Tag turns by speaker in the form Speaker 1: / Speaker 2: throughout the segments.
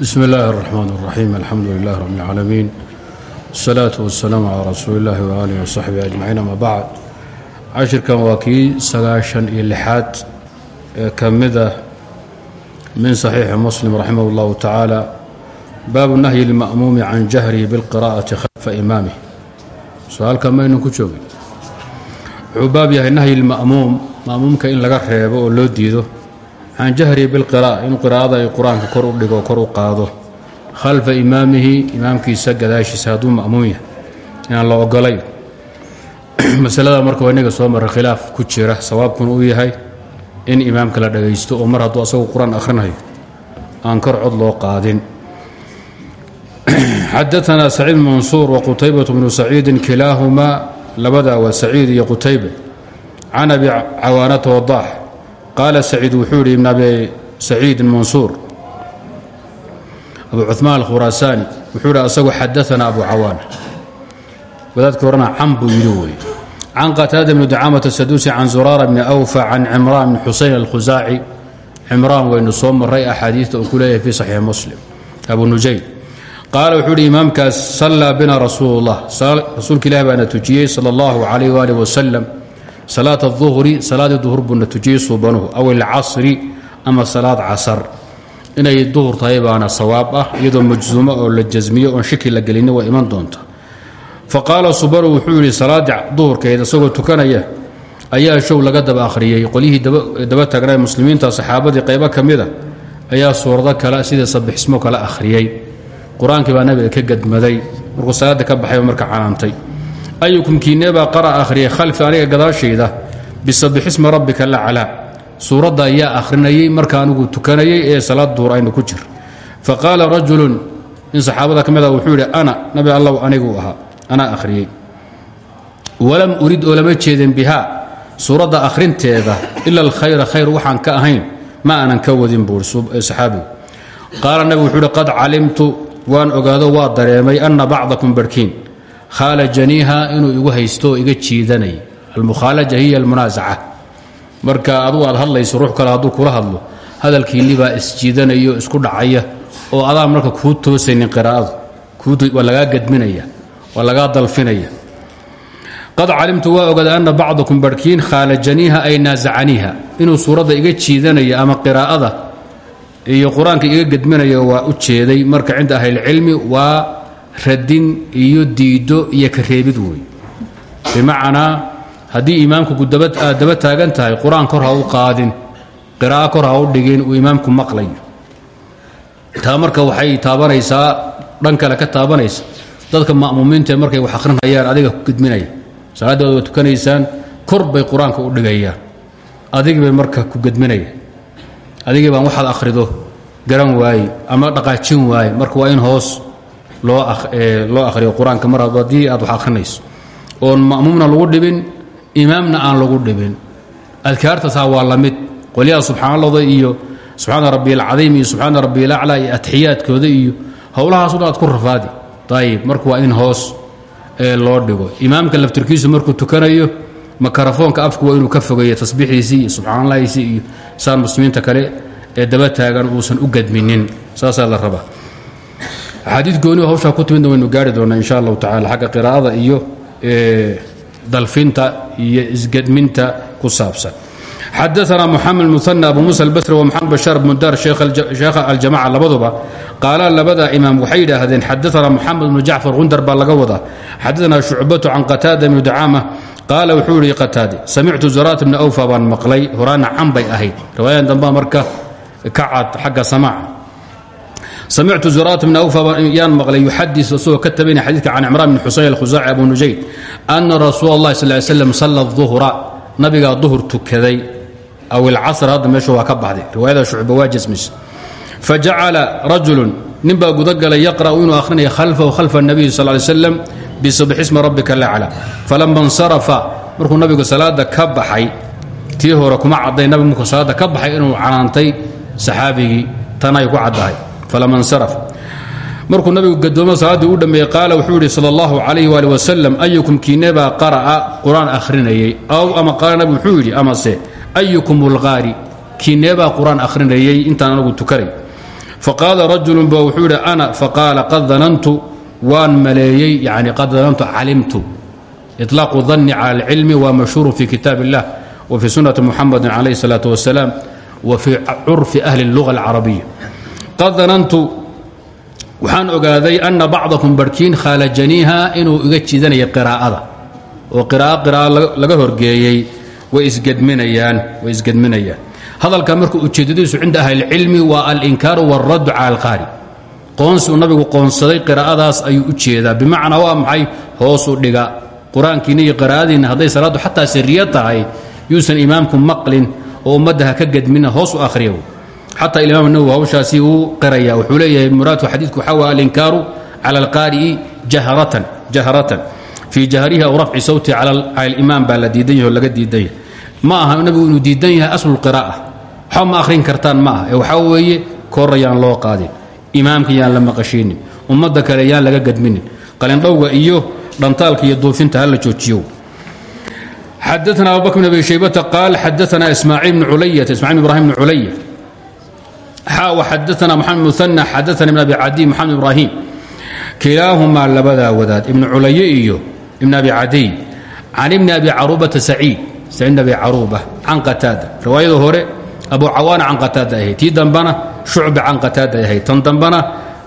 Speaker 1: bsmi اllahi الرحman الرaxيim alxamdu lilah rab اlcaalamiin الsalaaةu waالsalaamu calى rasuuli اllahi waalih wsaxbi ajmaciin ama bacd cashirkan waa kii sagaashan iyo lixaad ee ka mid ah min saxiixi muslim raximah اllahu tacaala baabu nahyi اlma'muumi can jahrihi biاlqira'ati khalfa imaamih su-aalka maynu ku joogin wuxuu baab yahay nahyi اlma'muum ma'muumka in laga reebo oo loo diido can jahrihi bilqiraa'a inuu qiraa'ada ay qur'aanka kor u dhigo kor u qaado. Khalfa imaamihi imaamkiisa gadaashiisa hadduu ma'muum yahay. Inaan la ogolayn. Masalada marka waa inaga soo mara khilaaf ku jira sawaabkuna uu yahay in imaamka la dhagaysto oo mar hadduu asagu qur'aan akhrinayo aan kor cod loo qaadin. Xadaanaa saciid mansuur wa qutaybatu bnu saciidin kilaahumaa labadaa waa saciid iyo qutaybe can abi cawaanata wadaax qaala saciid wuxuu yidhi ibn abi saciidin mansuur abu cumaan alkhuraasaani wuxuu yidhi asagu xadaana abu cawaana wadaadkii horena can buu yidhi weeye can qataada bni ducaamata saduusi can zuraara bni awfa can cimraan bni xusayn alkhusaaci cimraan waynu soo maray axaadiista uu ku leeyahay fii saxiixi muslim abu nujayd qaala wuxuu yidhi imaamkaas sallaa bina rasuulu ullah rasuulka ilahi baana tujiyey sala allahu calayh waalih wasalam salaat aduhri salaadii duhur buuna tujiyey suubanuhu aw alcasri ama salaad casar. Inay duhur tahay baana sawaab ah iyadoo majsuumo oo la jasmiyo oon shaki la gelini waa iman doonta. Fa qaala subanu wuxuu yidhi salaaddii duhurkeed isagoo tukanaya ayaa show laga daba akhriyey. Qolyihii daba taagnaa muslimiinta saxaabadii qaybo ka mida ayaa suurado kale sidii sabixismo kale akhriyey. Qur'aankii nabiga ka gadmaday. Markuu ka baxayba marka canaantay ayukum kiineebaa qara akhriyay khalfi aniga gadaashayda bisabixismi rabbika laclaa suuradda ayaa akhrinayay marka anigu tukanayay ee salaad duhur aynu ku jir fa qaala rajulun nin saxaabada ka wuxuu yidhi ana nabi allow aniguu ahaa anaa akhriyey walam urid oo lama jeedin bihaa akhrinteeda ila alkhayra khayr waxaan ka ahayn ma aanan ka wadin buui saxaabigu qaala nabigu wuxuu yidhi qad calimtu waan ogaado waa dareemay anna bacdakum barhkiin khaalajaniiha inuu igu haysto iga jiidanay. Almukhaalaja hiya almunaasaca marka adugu aad hadlayso ruux kale hadduu kula hadlo hadalkiinni baa isjiidanayo isku dhacaya oo adaa marka kuu toosaynin qiraa'adu. Waa lagaa gadminaya waa lagaa dalfinaya. Qad calimtu waa ogaaday anna bacdakum barhkiin khaalajaniiha ay naasacaniiha inuu suuradda iga jiidanayo ama qiraa'ada iyo qur'aanka iga gadminayo waa u jeeday. Marka cinda ahlilcilmi waa radin iyo diido iyo ka reebid wey bimacnaa haddii imaamku aad daba taagan tahay qur'aan kor ha u qaadin qiraa'o kor ha u dhigin uu imaamku maqlayo. Taa marka waxay taabanaysaa dhan kale ka taabanaysa dadka ma'muumiintae markay wax akhrinayaan adiga ku gedminaya salaadooda waa tukanaysaan kor bay qur'aanka u dhigayaan. Adigii bay marka ku gedminaya adigii baan waxaad akhrido garan waaye ama dhaqaajin waaye marka waa in hoos loo akhriyo qur'aanka mar haddii aad wax akhrinayso oon ma'muumna lagu dhibin imaamna aan lagu dhibin. Adkaartaasaa waa la mid. Qolyaha subxaanallada iyo subxaana rabbi alcadiim iyo subxaana rabbi alaclaa iyo atixiyaadkooda iyo howlahaasuna aad ku rafaadi. Ayib marka waa in hoos loo dhigo. Imaamka laftirkiisu markuu tukanayo makarafoonka afku waa inuu ka fogeeyo tasbiixdiisii iyo subxaanalahiisii iyo saan muslimiinta kale ee daba taagan uusan u gadminin. Saasaa la rabaa axaadii gooni hawshaa ku timidna waynu gaari doonaa insha allahu tacala xagga qiraa'ada iyo dalfinta iyo isgadminta ku saabsan. Xadaana muxamed muana abu musa albasri wamaxamed bashaar bnu dar sheekha aljamaca labaduba qaala labada imaam waxay yidhaahdeen xadaana muxamed bnu jacfar gundar baa laga wadaa. Xadaana shucbatu can qataada bni ducaama qaala wuxuu yihi qataade samictu zuraat bni awfa baan maqlay horaana can bay ahayd. Riwaayadan dambaa marka ka cad xagga samaaca samictu zurat bn awfyaan maqlay yuxadi isagoo ka tabaynaya xadiidka can cimraan bn xuseyn alkhusaaci abu nujayd ana rasuul allahi sal ly slam salla duhra nabigaa duhur tukaday aw ilcasr hadda meeshu waa ka baxday riwaayada shucba waa jasmis fajacala rajulun ninbaa gudagalay yaqra'u inuu akhrinaya khalfahu khalfa nabiyi sal ly slam bisabxi ismi rabbika lacla falama insarafa markuu nabigu salaada ka baxay tii hore kuma cadday nabigu markuu salaada ka baxay inuu canaantay saxaabigii tan ay ku caddahay falama nsaraf markuu nabigu gadoomo salaadii u dhammeeyey qaala wuxuu yidhi sal allahu calayh waali wasalam ayukum kiinebaa qara'a? Qur'aan akhrinayey. Aw ama qaala nabigu wuxuu yidhi amase ayukum ulqaari kiinebaa qur'aan akhrinayey intaan anagu tukanay faqaala rajulun ba wuxuu ana. Faqaala qad danantu waan maleeyey yani qad danantu calimtu. Iطlaaqu danni cala alcilmi waa mashhuurun fi kitaab wa fi sunnati muxamadin calayh salaatu wasalaam wa fii curfi ahli اlluga alcarabiya qad danantu waxaan ogaaday ana bacdakum barhkiin khaalajaniiha inuu iga jiidanaya qiraa'ada oo qiraa'o qiraa'o laga horgeeyey way isgedminayaan way isgedminayaan hadalka marka ujeedadiisu cinda ahlicilmi waa alinkaaru wاlraddu cala alqaari qoonsi uu nabigu qoonsaday qiraa'adaas ayuu u jeedaa. Bimacnaa waa maxay? Hoosu dhiga. Qur'aankiina iyo qiraa'adiinna hadday salaaddu xataa siriya tahay yuusan imaamku maqlin oo ummadda ha ka gedmina hoos u akhriya xataa imaam nawowi hawshaasi uu qiraya wuxuu leeyahay muraadku xadiidku waxaa waa alinkaaru cala alqaari'i jahratan fii jahrihi aw rafci sawti cala alimaam baa la diidan yahay oo laga diidan yahay ma aha nabigu inuu diidan yahay aslu lqiraa'a waxba ma akhrin kartaan ma aha ee waxaa weeye koor yaan loo qaadin imaamka yaan la maqashiinin ummadda kale yaan laga gadminin qalindhowga iyo dhantaalka iyo duufinta hala joojiyo xadaana abubakr bn abi shaybata qaal xadaana ismaaciil bn culayata ismacil bn ibrahim bn culaya xa waxadaana moxamed muana xadaana ibn abi cadiy moxamed ibrahim. Kilaahumaa labadaa wadaad ibnu culaye iyo ibn abi cadiy can ibni abi carubata saciid saciid abi caruba can qataada. Riwaayada hore abu cawaana can qataada ahayd tii dambana shucba can qataada ahayd tan dambana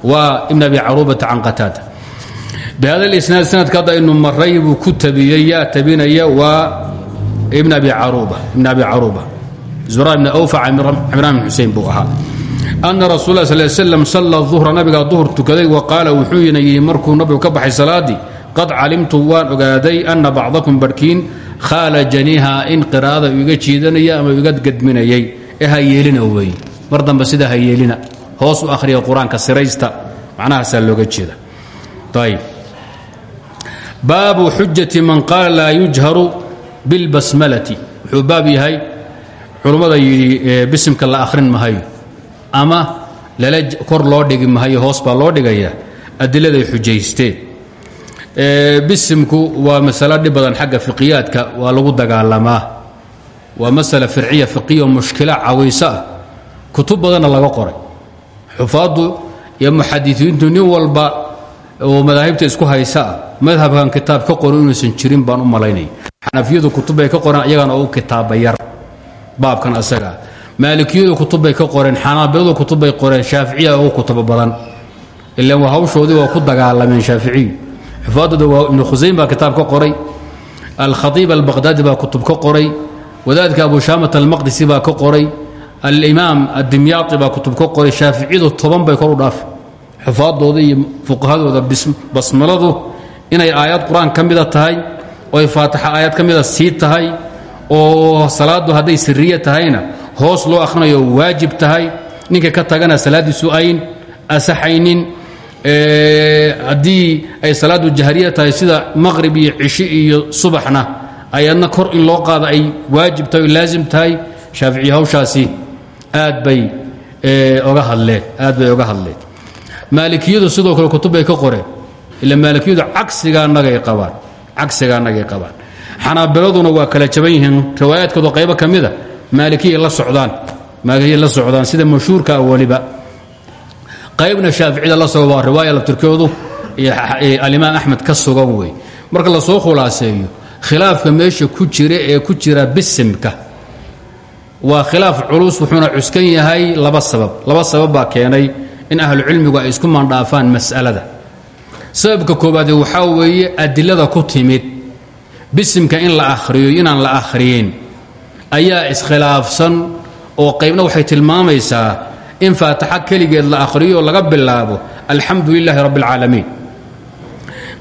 Speaker 1: waa ibn abi carubata can qataada. Bihada isnaad sanadka hadda aynu maray buu ku tabiyey yaa tabinaya waa ibn abi caruba ibn abi caruba zura ibn awfa cimraan bin xusein buu ahaa ana rasul lah sal slam salla duhra nabigaa duhur tukaday wa qaala wuxuuna yidhi markuu nabigu ka baxay salaadii qad calimtu waan ogaaday ana bacdakum barhkiin khaalajaniha in qiraa'ada u iga jiidanaya ama iga gedminayay ee ha yeelina wey. Mar dambe sida ha yeelina. Hoos u akhriya qur'aanka siraysta. Macnahaasaa looga jeeda. Ayb baabu xujati man qaala laa yujharu bilbasmalati wuxuu baab yahay culummada yidhi ama lala kor loo dhigi mahayo hoos baa loo dhigaya adiladay xujaysteen bisimku waa masalo dhib badan xagga fiqiyaadka waa lagu dagaalamaa waa masala firciya fiqiya mushkila cawayso ah. Kutub badanna laga qoray. Xufaaddu iyo muxadisiintu nin walba oo madaahibta isku haysa madhabkan kitaab ka qoran inuusan jirin baan u malaynaya xanafiyadu kutubbay ka qoreen iyagana oo u kitaaba yar. Baabkan asagaa maalikiyadu kutubbay ka qoreen xanaabiladu kutubbay qoreen shaaficiya ugu kutubo badan. Ilaan waa hawshoodii waa ku dagaalameen shaaficiyu xufaadooda waa ibnu khusayn baa kitaab ka qoray. Alkhaiib albaqhdaadi baa kutub ka qoray. Wadaadka abu shaamat almaqdisi baa ka qoray. Alimaam addimyaai baa kutub ka qoray. Shaaficiyadu toban bay kor u dhaafi xufaadooda iyo fuqahadooda basmaladu inay aayad qur'aan ka mida tahay oo ay faatixa aayad ka sii tahay oo salaadu hadday siriya tahayna hoos loo akhrinayo waajib tahay. Ninka ka tagana salaadiisu ayn asaxaynin haddii ay salaadu jahriya tahay sida maqrib iyo cishi iyo subaxna ayadna kor in loo qaado ay waajib tahay o laazim tahay. Shaaficiy hawshaasi aad bay oga hadleen aad bay oga hadleen. Maalikiyadu sidoo kale kutub bay ka qoreen ila maalikiyadu cagsigaanagay qabaan cagsigaanagay qabaan xanaabiladuna waa kala jaban yihiin. Riwaayaadkooda qaybo ka mida maalikiyay la socdaan. Maalikiyay la socdaan sida mashhuurka weliba qaybna shaaficida la sogo waa riwaaya laftirkoodu alimaam axmed ka sugan wey marka la soo khulaaseeyo khilaafka meesha ku jira ee ku jira bisimka waa khilaaf culus wuxuuna cuskan yahay laba sabab. Laba sabab baa keenay in ahlucilmigu ay isku mandhaafaan mas'alada. Sababka koobaade waxaa weeye adilada ku timid bisimka in la akhriyo inaan la akhriyin ayaa iskhilaafsan oo qaybna waxay tilmaamaysaa in faataxa kaligeed la akhriyo oo laga bilaabo alxamdu lilaahi rabbi اlcaalamiin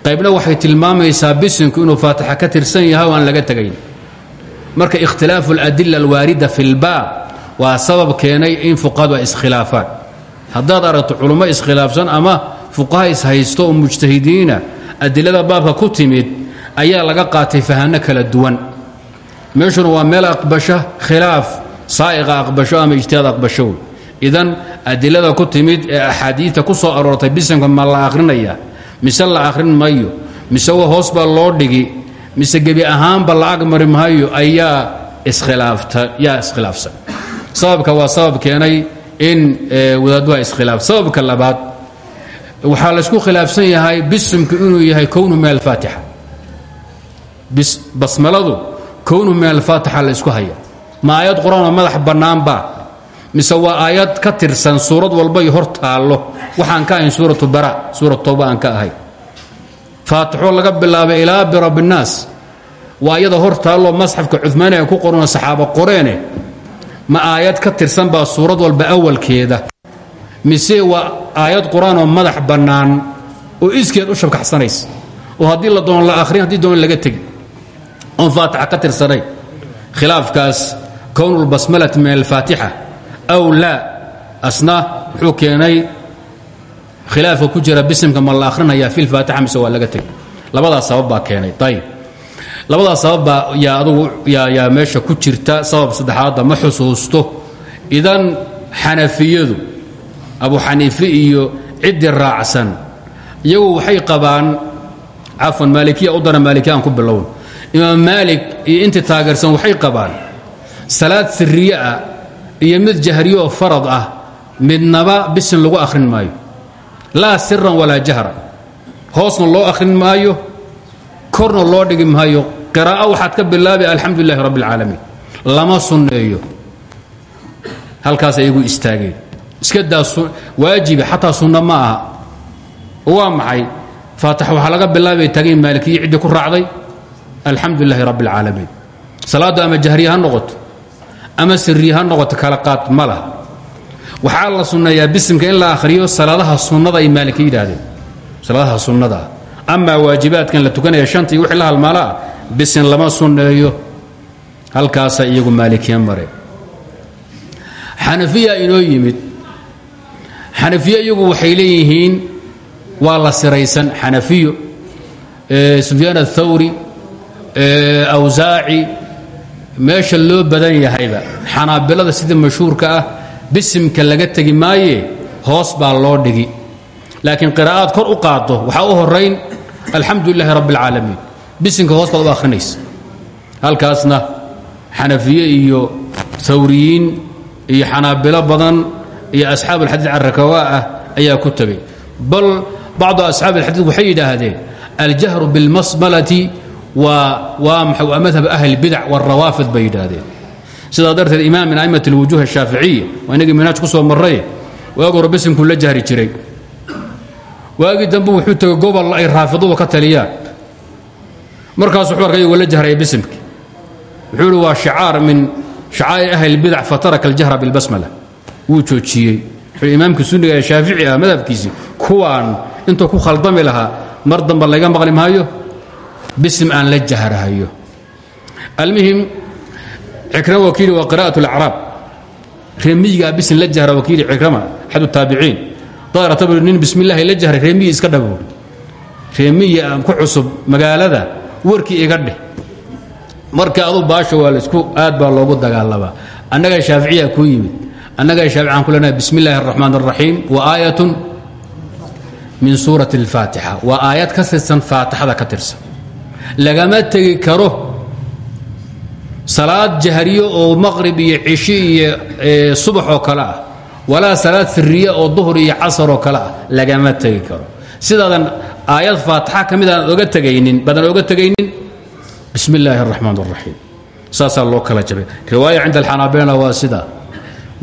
Speaker 1: qaybna waxay tilmaamaysaa bisimku inuu faataxa ka tirsan yahay oo aan laga tegayn. Marka ikhtilaafu اladila alwaarida fi lbaab waa sabab keenay in fuqahadu ay iskhilaafaan. Haddaad aragto culummo iskhilaafsan ama fuqaha ishaysto oo mujtahidiina adilada baabka ku timid ayaa laga qaatay fahanno kala duwan. Meeshuna waa meel aqbasha khilaaf saa'iqa aqbasho ama ijtihaad aqbasho idan adilada ku timid ee axaadiidta ku soo aroortay bisamka ma la akhrinaya mise la akhrin mayo mise hoos loo dhigi mise gebi ahaanba la agmari maayo ayaa iskhilaafta yaa iskhilaafsan. Sababka waa sabab keenay in wadaadduha iskhilaaf. Sababka labaad waxaa laysku khilaafsan yahay bisimku inuu yahay kownu min alfaatixa basmaladu kownu min alfaatixa laysku haya. Ma aayad qur'aanoo madax bannaanba mise waa aayad ka tirsan suurad walbay hor taallo? Waxaan ka ahayn suuratu bara suurat tooba aan ka ahay. Faatixo laga bilaabay ilaa birabinnaas waa iyada hor taallo masxafka cumaaniga ku qorano saxaabo qoreene. Ma aayad ka tirsan baa suurad walba awalkeeda? Mise waa aayad qur'aanoo madax bannaan? Oo iskeed u shabkaxsanaysa. Oo haddii la doono la akhrin haddii doono laga tegi oon faatixa ka tirsanay. Khilaafkaas kownulbasmalati min alfaatixa. Aw laa asna wuxuu keenay ku jira bisimka ma la akhrinaya fi lfaatixa mise waa laga tegi labadaas sabab baa keenay. Ayib labadaas sababbaa yaa adugu yaa meesha ku jirta sabab saddexaadda ma xusuusto. Idan xanafiyadu abu xaniife iyo ciddii raacsan iyagu waxay qabaan cafwan maalikiya u dara ku bilown imaam maalik iyo intii taageersan waxay qabaan salaad siriye ah iyo mid jahriye oo farad ah midnaba bisin lagu akhrin maayo. laa siran walaa jahran. hoosna loo akhrin maayo korna loo dhigi maayo. qiraa'o waxaad ka bilaabay alxamdu lilahi rabbi lama sunneeyo. halkaas ayagu istaageen. iska daa waajibi xataa sunno ma aha. waa maxay? faatax waxaa laga bilaabay taageen maalikiya ciddii ku raacday alxamdu lilahi rabbi اlcaalamiin ama jahriye ha ama siriye ha kala qaad ma laha. La sunneeyaa bisimka in akhriyo salaadaha sunnada ay maalika yidhaahdeen. Salaadaha sunnadaa amaa waajibaadkan la tukanaya shantii wixii la halmaalaa bisin lama sunneeyo. Halkaasa iyagu maalikiya mare. Xanafiya inoo yimid. Xanafiye iyagu waxay leeyihiin waa la siraysan xanafiyo sufyaan aلthawri awsaaci meesha loo badan yahayba xanaabilada sida mashhuurka ah bisimka laga tegi maaye hoos baa loo dhigi. Laakiin qiraa'aad kor u qaado waxaa u horayn alxamdu lilahi rabbi اlcaalamiin bisimka hoos baad u halkaasna xanafiye iyo hawriyiin iyo xanaabilo badan iyo asxaab alxadiid carrakawaa ah ayaa ku tegay. Bal bacdu asxaabi alxadiid waxay yidhaahdeen aljahru biاlmasmalati waa maxay waa madhab ahli bidac warawaafid bay yidhaahdeen. Sidaa darteed imaam min a'imat alwujuuh ashaaficiya waa inagii minaaj ku soo marray waag hore besimkuu la jahri jiray. Waagii dambe wuxuu tegey gobol ay raafidudu ka taliyaan. Markaasuu xubarka iyagoo la jahraya bisimkii wuxuu ihi waa min shacaa'ir ahli bidac fataraka aljahra bilbasmala. Wuu joojiyey. Wuxuu imaamkii sunniga ee shaafici ah madhabkiisii kuwaan intuu ku khaldami lahaa mar damba laga maqli maayo? bisim aan la jahrahayo almuhim cikrama wakiili waa qira'at اlacraab reemiyigaa bisin la jahra wakiili cikrama axad taabiciin daaratabu nin bismi illaahi la jahray reemiyi iska dhabow reemiyi aan ku cusub magaalada warkii iga dheh marka adu baasha waa laisku aad baa loogu dagaalamaa annagaa shaaficiyaa kuu yimid annagaa shaafici aan ku leenahay bismi illaahi الraxmaan الraxiim wa aayatun min suurati اlfaatixa waa aayad ka tirsan faatixada ka tirsan lagama tegi karo salaad jahriyo oo maqrib iyo cishi iyo subax oo kale ah walaa salaad siriya oo duhr iyo casar oo kale ah lagama tegi karo. Sidaadan aayad faataxa ka mid oga tegaynin badan oga tegaynin? Bismi illaahi araxmaan اraxiim loo kala jabay. Riwaaya cinda alxanaabilana waa sidaa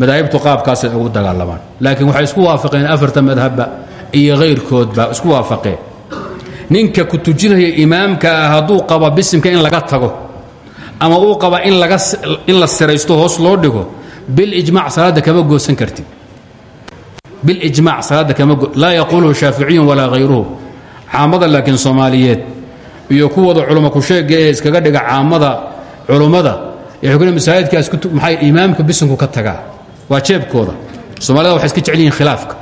Speaker 1: madaahibtu qaabkaasay ugu dagaalamaan laakiin waxay isku waafaqeen afarta madhabba iyo hayrkoodba isku waafaqeen ninka ku tujinaya imaamka ah qaba bisimka in laga tago ama uu qaba in la siraysto hoos loo dhigo bilijmac salaadda kama goosan kartid. Bilijmac salaadda kama laa yaquuluhu shaaficiyun walaa hayruhu caamada laakiin soomaaliyeed iyo kuwooda culummo ku sheega ee iskaga dhiga caamada culummada ee xukuna masaajidkaas maxay imaamka bisinku ka tagaa? Waa jeebkooda. Soomaalida waxay iska jecel yihiin khilaafka.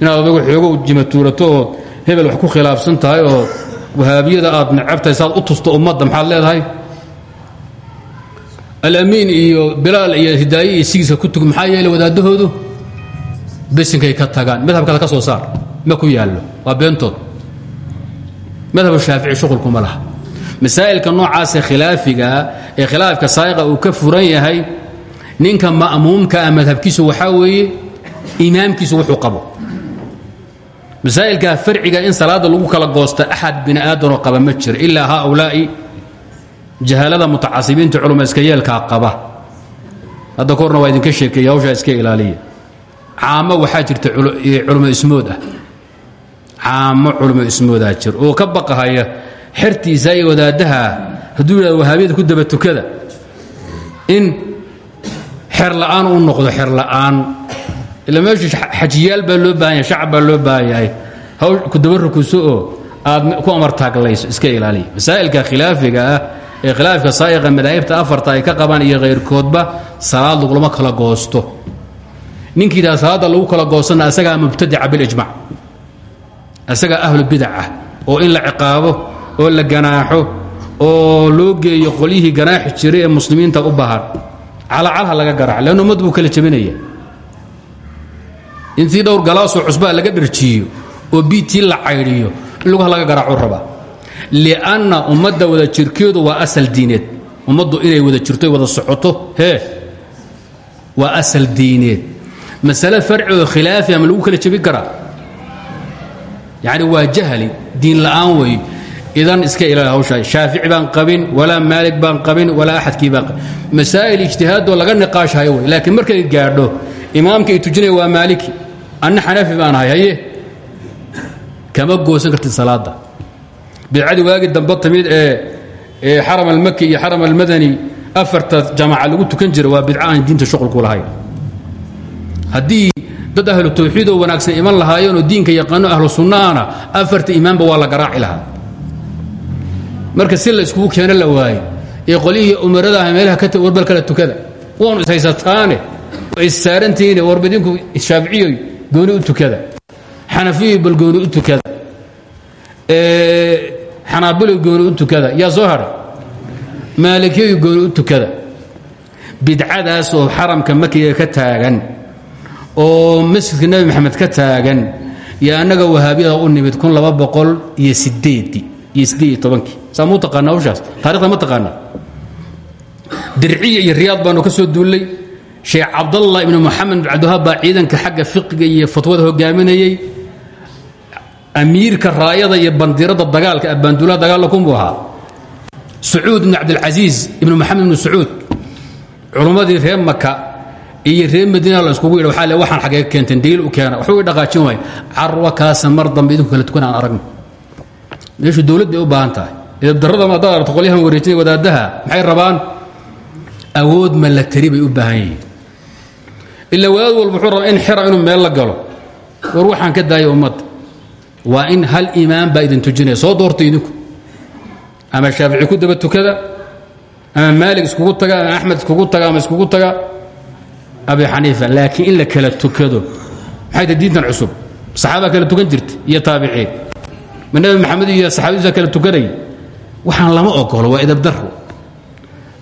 Speaker 1: Inaad adagu xoogo jimatuurato ood hebel wax ku khilaafsan tahay oo wahaabiyada aad necabtahay saad u tusto ummadda maxaad leedahay? Alamiin iyo bilaal iyo hidaaye iyo ku tug maxaa yeele wadaadahoodu bisinkay ka tagaan. Madhabkaada ka soo saar ma ku yaallo waa beentood madhabu shaafici shuqulkuma laha. Masaa'ilka noocaasee khilaafigaa ee khilaafka saa'iqa uu ka furan yahay ninka ma'muumka ah madhabkiisu waxaa weeye imaamkiisu wuxuu qabo masaa'ilkaa farciga in salaada lagu kala goosta axad bini aadanoo qaba ma jiro ilaa haaulaa'i jahalada mutacasibiinta culuma iska yeelkaa qaba. Hadda ka horna waa idinka sheekeeya hawshaa iska ilaaliya. Caamo waxaa jirta culimo ismood ah caamo culimo ismoodaa jir oo ka baqahaya xertiisa iyo wadaaddaha hadduu yidhahdo wahaabiyada ku daba tukada in xer la'aan uu noqdo xer la'aan ila meeshu xajiyaal baa loo baahan yahay shacab baa loo baahan yahay. Haw ku daba rukuso oo aad ku amartaaglayso iska ilaaliya masaa'ilka khilaafiga ah ee khilaafka afarta ay ka qabaan iyo khayrkoodba salaad lagulama kala goosto. Ninkii yidhaha salaadda lagu kala goostana asagaa mubtadica bilijmac asagaa ahlu bidacah oo in la ciqaabo oo la oo loo geeyo qolyihii ganaaxi jiray ee muslimiinta u baahan. Calacalha laga garaac leann ummad kala jebinaya intii dhowr galaasoo cusbaa laga dharjiiyo oo biitii la caydhiyo lugaha laga garaacuu rabaa lianna ummadda wada jirkeedu waa asal diineed. Ummaddu inay wada jirto wada socoto hee waa asal diineed. Masale farci oo khilaafiya ma lagu kala jebin karaa? Waa jahli diin la'aan weeye idan iska ilaali hawshaa shaafici baan qabin walaa maalig baan qabin walaa axadkii baan qabin. Masaa'il ijtihaadoo laga niqaashayo wey. Laakiin markay gaadho imaamka ay waa maaliki anna xanafi baan ahay haye kama goosan kartid salaadda bidcadii waagii dambe timid ee ee xaram almaki iyo xaram almadani afarta jamaca lagu tukan jira waa bidca aan diinta shuqulku lahayn haddii dad ahlu tawxiidoo wanaagsan iman lahaayeenoo diinka yaqaano ahlu sunnaana afarta imaamba waa la garaaci lahaa marka si la iskugu keeno la waaye ee qolyihii umaradaah meelaha ka warbal kala tukada waanu ishaysataane issaarantihiine warbadinku shaaficiyoy gooni u tukada. Xanafiyoy bal gooni u tukada. Xanaabiloy gooni u tukada. Yaa soo hadhay maalikiyoy gooni u tukada. Bidcadaas oo xaramka makiga ka taagan oo masjidka nebi maxamed ka taagan iyo annaga wahaabiyada u nimid kun laba boqol iyo sideedii iyo sideed iyo tobankii saa muu taqaana hawshaas? Taarikhda ma taqaana dirciya iyo riyaad baanu ka soo duullay sheekh cabdallah ibnu moxamed bin cabdiwahaab baa ciidanka xagga fiqiga iyo fatwada hogaaminayey amiirka raayada iyo bandiradda dagaalka abbaanduulaha dagaalka kunbuu ahaa. Sacuud ibnu cabdilcasiis ibnu moxamed ibnu sacuud culummadii reer maka iyo reer madiina la iskugu yidha waxaa le waxaan xagee keenteen daliil u keena waxba way dhaqaajin waay carwa kaasa mar dambe idinku kala tukan aan aragno. Meeshu u baahan tahay. Idabdarrada haddaad aragto qolyahan wareejinaya wadaaddaha maxay rabaan? Awood ma la tari bay u baahan ila wadaad walba wuxuu rabaa in xira inuu meel la galo. War waxaan ka daaya ummadda waa in hal imaam baa idin tujinaya. Soo doorta idinku. Ama shaafici ku daba tukada ama maalig iskugu taga ama axmed iskugu taga ama iskugu taga. Abi xaniifa laakiin in la kala tukado. Maxay tahay diintan cusub? Saxaabaa kala tukan jirta iyo taabiciin ma nebi maxamed iyo saxaabadiisa kala tukanayay waxaan lama ogolo waa idabdaro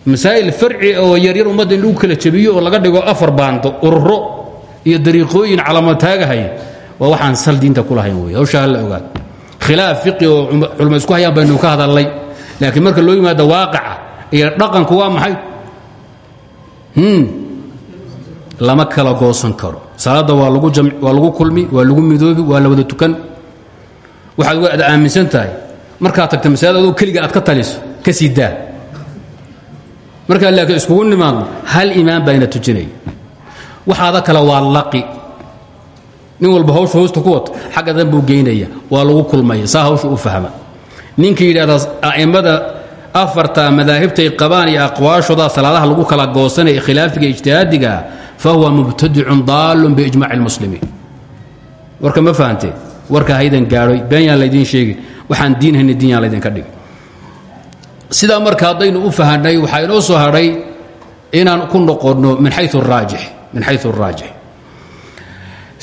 Speaker 1: masaa'il farci oo yaryar ummadda in lagu kala jabiyo oo laga dhigo afar baando ururo iyo dariiqooyin calamataagahaya waa waxaan sal diinta ku lahayn wey hawshaa ogaad khilaaf fiqi oo culmo isku hayaan baynu ka hadalnay laakiin marka loo yimaado waaqaca iyo dhaqanku waa maxay? Lama kala goosan karo. Salaadda waa lagu waa lagu kulmi waa lagu midoobi waa la wada tukan. Waxaad aaminsan tahay markaad tagta masalada adoo keliga aad ka taliso ka sii daa markaa laakiin iskugu nimaadno hal imaam baa ina tujinaya waxaada kale waa laqi. Nin walba hawsha hoosta ku wato xagga buu geynaya waa lagu kulmaya saa u fahma. Ninka yidhahda a'immada afarta madaahibtay qabaan iyo aqwaashooda salaadaha lagu kala goosanaya khilaafiga ijtihaadigaa fahuwa mubtadicun daalun biijmac اlmuslimiin warka ma fahanteen? Warka haydan gaadhoy been yaan laydiin sheegi waxaan diin hayna diin yaan laydinka sidaa marka haddaynu u fahanay waxaa inoo soo hadhay inaan ku noqonno min xayu raajix min xayu raajix.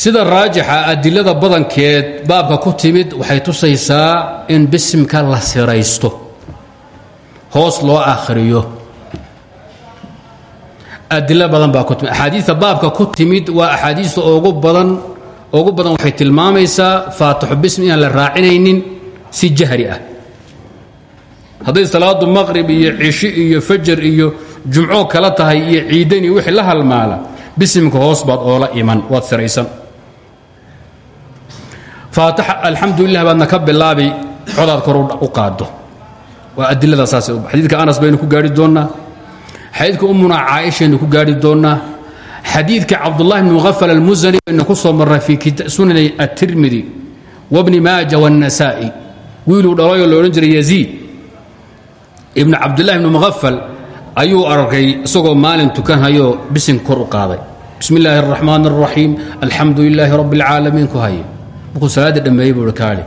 Speaker 1: Sida raajixa adilada badankeed baabka ku timid waxay tusaysaa in bisimka la siraysto hoos loo akhriyo. Adilo badan baa ku timid. Axaadiista baabka ku timid waa axaadiista ugu badan ugu badan waxay tilmaamaysaa faatixu bismi inaan la raacinaynin si jahri ah hadday salaadu maqrib iyo cishi iyo fajar iyo jumcoo kala tahay iyo ciidan iyo wixii la halmaala bisimka hoos baad oola iman waad siraysan faataxa alxamdulilah baadna ka bilaabi codaad kor u qaado. Waa adilada saas xadiidka anas baynu ku gaari doonnaa. Xadiidka ummuna caaishaynu ku gaari doonnaa. Xadiidka cabdullahi bn muqafal almusani baynu ku soo marray fii sunani atirmidi wabni maaja wاnnasaa'i wiiluu dhalayoo la odhan jiray yaziid ibn cabdullahi bni muqafal ayuu arkay isagoo maalin tukanhayoo bisin kor u qaaday bismi illaahi اraxmaan اraxiim alxamdu lilaahi rabi اlcaalamiin ku haya markuu salaadda dhammeeyey buu hi kaali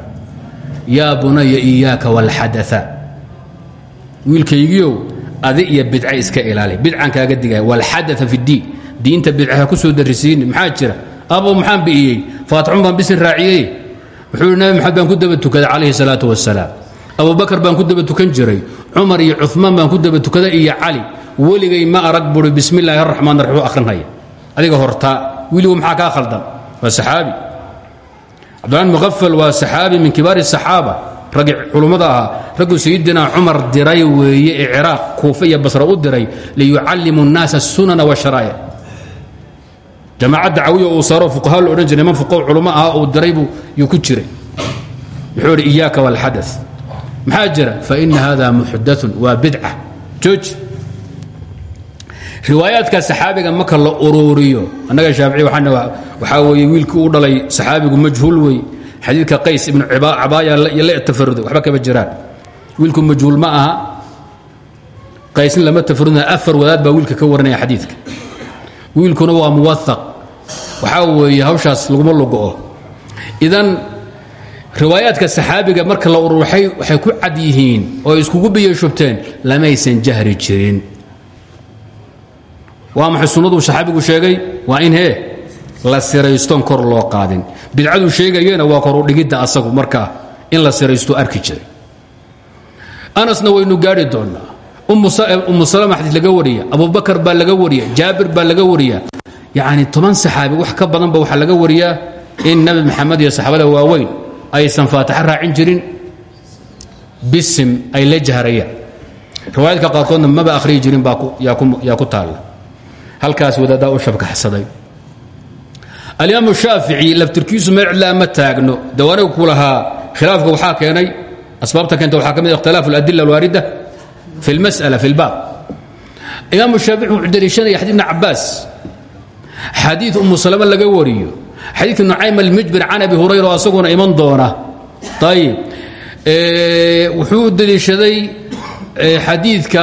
Speaker 1: yaa bunaya iyaaka wاlxadaa wiilkaygiiow adi iyo bidca iska ilaali bidcan kaaga digaya wاlxadaa fi اddiin diinta bidca ha ku soo darisiini maxaa jira abo maxaan bi'iyey faatixun baan bisin raaciyey wuxuu hi nabi maxamed baan ku daba tukaday calayhi الsalaaةu wasalaam abubakar baan ku daba tukan jiray cumar iyo cumaan baan ku daba tukada iyo cali weligay ma arag bui bismi illaahi araxmaan raxiim adiga hortaa wiligu maxaa kaa khaldan? Waa saxaabi. Cabdullaan muqafal waa saxaabi min kibaari saxaaba. Raggi culummada ahaa. Raggu sayidinaa cumar diray weeye ee ciraaq iyo basra u diray liyucallimu اnnaasa asunana washaraaic jamaacad dacawiya uu saaro fuqaha lo odhan jiray niman fuqaho culummo ah uu diraybuu yuu ku jiray. Wuxuu idhi iyaaka walxada maxaa jira? Faina hada muxdaثun waa bidca. Jooji. Riwaayaadka saxaabiga marka la uruuriyo annaga shaafici waxaa weeye wiilkii u dhalay saxaabigu majhuul wey xadiidka qays ibnu cabaaya la tafaruday waxba kama jiraan. Wiilku majhuul ma aha. Qaysna lama tafarudna afar wadaad baa wiilka ka waranaya xadiidka. Wiilkuna waa muwaaq waxaa weeye hawshaas laguma lugo'o. Idan riwaayaadka saxaabiga marka la urur waxay ku cad yihiin oo iskugu biyo shubteen lamaysan jahri jirin. Waa maxay sunnaduu saxaabigu sheegay? Waa in hee la siraystoon kor loo qaadin. Bidcaduu sheegayena waa koru dhigidda asagu markaa in la siraysto arki jiray. Anasna waynu gaari doonnaa. Ummu salama xadiis laga wariya abubakar baa laga wariya jaabir baa laga wariya. Yacni toban saxaabi wax ka badanba waxaa laga wariyaa in nabi maxamed iyo saxaabada waaweyn aysan faatix raacin jirin. Bisim ay la jahrayaan riwaayadka qaarkoodna maba akhriyi jirin baayaa ku taalla. Halkaas wadaaddaa u shabkaxsaday. Alimaam shaafici laftirkiisu meelcidlaa ma taagno. Dawaanigu ku lahaa khilaafka waxaa keenay asbaabta keenta waxaa ka mid ah ikhtilaaf aladila alwaarida fi اlmas'ala fi اlbaab imaam shaafici wuxuu deliishanaya xadii ibn cabaas xadiid salama laga wariyo xadiidka nucaym almijbir can abi hurayra oo asaguna iman doona. Ayib wuxuu deliishaday xadiidka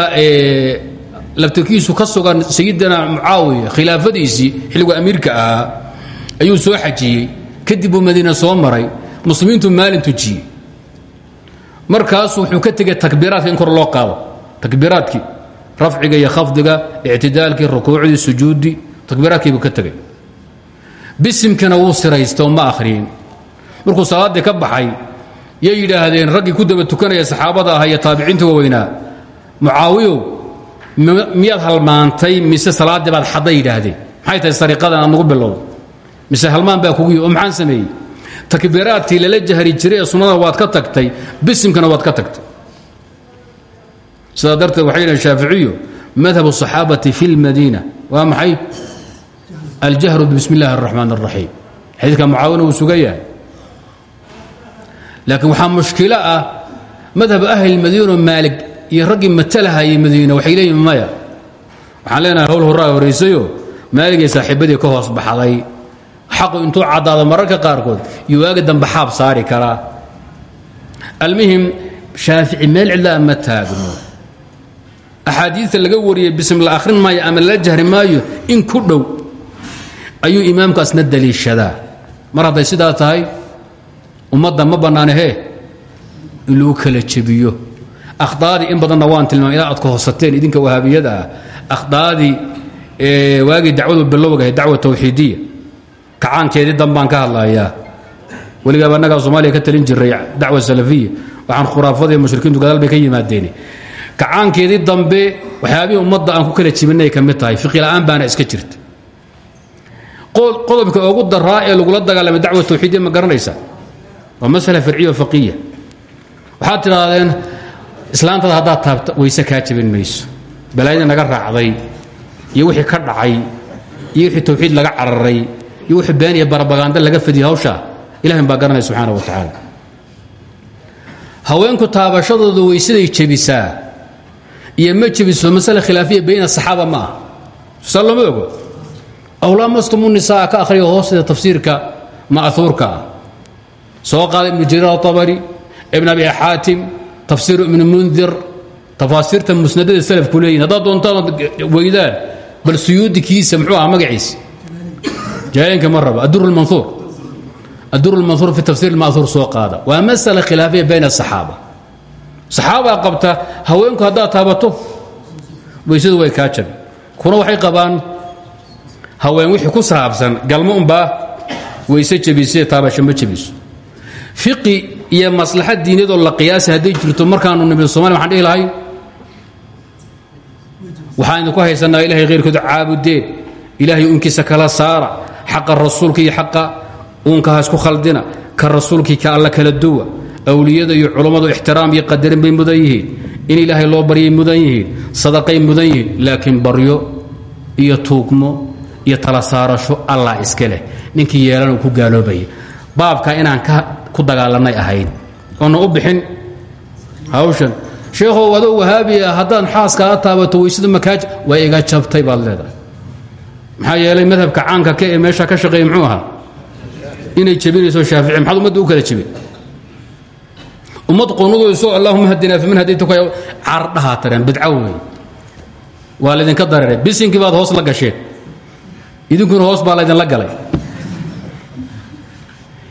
Speaker 1: laftirkiisu ka sugan sayidina mucaawiya khilaafadiisii xilligu amiirka ahaa ayuu soo xajiyey. Kadib uu madiina soo maray muslimiintu maalin tujiyey. Markaasu wuxuu ka tegey takbiiraadka in kor loo qaado. Takbiiraadkii rafciga iyo khafdiga ictidaalkii rukuucdii sujuuddii takbiiraadkii buu ka tegey bisimkiina wuu siraysto ma akhriyin. Markuu salaaddii ka baxay yay yidhaahdeen raggii ku daba tukanaya saxaabada aha iyo taabiciinta waaweynaa. Mucaawiyow miyaad halmaantay mise salaaddii baad xadday yidhaahdeen? Maxay tahay sariqadan aad nagu bilowda mise halmaan baa kugu yii oo maxaan sameeyey? Takbiiraadkii lala jahri jiray ee sunnadaha waad ka tagtay bisimkana waad ka tagtay. Sidaa darteed waxay yidhahen shaaficiyu madhabu saxaabati fi اlmadiina waa maxay? aljahru bismi اllahi الraxmaan الraxiim xadiidka mucaawina wuu sugan yahay laakiin waxaa mushkilo ah madhab ahli madiino maalig iyo raggii matalahayay madiina waxay leeyihin maya waxaan leenahay hawl horaa horaysayo maaligay saaxiibadii ka hoos baxday xaqu intuu caddaado mararka qaarkood iyo waagi dambe xaab saari karaa almuhim shaafici meel cidlaa ma taagno axaadiidta laga wariyey bism la akhrin maayo ama lala jahri maayo in ku dhow ayuu imaamkaasna daliishadaa mar hadday sidaa tahay ummadda ma bannaane hee? In lagu kala jebiyo. Akhdaadii in badanna waan tilmaamay ilaa aad ka hoosateen idinka wahaabiyada ah. Akhdaadii waagii dacwadu bilowgahay dacwa tawxiidiya. Kacaankeedii dan baan ka hadlayaa. Weligaaba annagaa soomaaliya ka talin jiray dacwa salafiya. Waxaan khuraafada mushrikiintu gadaal bay ka yimaadeen. Kacaankeedii dambe waxyaabihii ummadda aan ku kala jibinay ka mid tahay. Fiqila'aan baana iska jirta qodobka ugu daraa ee lagula dagaalamay dacwa tawxiidiya ma garanaysaa waa masala farciya faqiya waxaad tidhaahdeen islaantaada haddaad taabta wayse kaa jabin mayso. Balaayadii naga raacday iyo wixii ka dhacay iyo wixii tawxiid laga cararay iyo wixii been iyo barabagaanda laga fadiyay hawshaa ilahin baa garanaya subxaana wa tacaala. Haweenku taabashadooda weysaday jebisaa. Iyo ma jebiso masale khilaafiya bayna asaxaaba ma ah saa awlaamastumu nisaa ka akhriya hoosteda tafsiirka ma'huurka ah. Soo qaada ibnu jariir atabari ibn abi xaatim tafsiiru ibni mundir tafaasiirta musnadada salafku leeyihiin haddaad doontaan weydaan bal suyuudikiisa muxuu ahaa magaciisa jaayanka ma raba adur lmanhuur adur lmanhuur fi tafsir ma'huur soo qaada. Waa masala khilaafiya bayna asaxaaba saxaabaa qabta haweenku haddaad taabato weysadu way kaa jabi. Kuna waxay qabaan haween wixii ku saabsan galmo unbaa weyse jebisee taabasho ma jebiso. Fiqi iyo maslaxad diiniyadoo la qiyaasa hadday jirto markaanu nimid somaliya waxaan dhihi lahay waxaan idinku haysanaa ilahay khayrkood caabudeen ilaahay uunkiisa kala saara. Xaqa rasuulka iyo xaqa uunka khaldina. Ka rasuulkii ka alla kala duwa. Awliyada iyo culummadu ixtiraam iyo qadarin bay mudan yihiin. In ilaahay loo baryay mudan yihiin. Sadaqay mudan yihiin. Laakiin baryo iyo tuugmo iyo tala saarasho allah iska leh. Ninkii yeelan ku gaaloobaya baabka inaan ku dagaalanay ahayd oona u bixin? Hawshan. Sheekhow adoo wahaabiya haddaan xaaskaa taabato weysada makaaj waa iga jabtay baad leedahay. Yeelay madhabka caanka ka ee meesha ka shaqeeya muxuu inay jebinayso shaafici. Maxaad ummadda u kala jebin ummad qonudayso allahuma hadinaa fiman hadayta cardhahaa tareen bidco wey waa laydinka dareeray baad hoos la gasheen idinkuna hoos baa laydinla galay.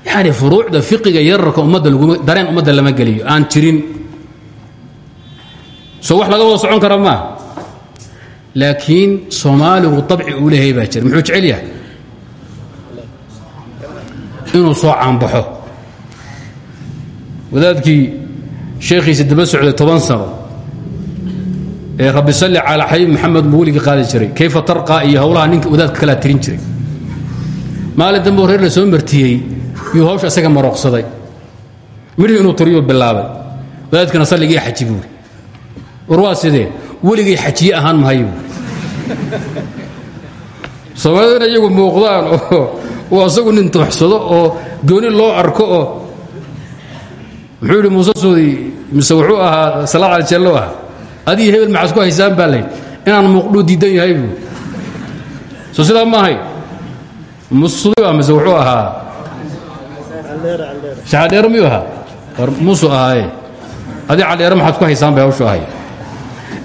Speaker 1: Yani furuucda fiqiga yararka ummadda laguma dareen ummadda lama geliyo. Aan jirin. Soo wax laga wada socon kara maaha laakiin soomaaligu abci uu leeyahay baa jira. Muxuu jecel yahay? Inuu soo caanbaxo. Wadaadkii sheekhiisa daba socday toban sano ee rabbi salli calaa xabiib maxamed buu weligii qaadi jiray. Kayfa tarqaa iyo howlaha ninka wadaadka kalaa tirin jiray. Maalin dambe reer la soo martiyey yuu hawsha isaga marooqsaday midhii inuu turiyuu bilaabay. Wadaadkana salligii xaji buuri sidee? Weligay xajiye ahaan mahayo buuri iyagu muuqdaan oo uu asagu nin tooxsado oo gooni loo arko oo muxuu yidhi muuse suudi mise wuxuu ahaa salaad aljeello ah adiga hebel maxaad ku haysaan baa layd inaan muuqdhuu diidan yahay buu. Soo sidaa ma ahay. Musudi ah mise wuxuu ahaa. Shacadheero miyuu ahaa? War muusu ahaaye adi cadheero maxaad ku haysaan bay hawshu ahay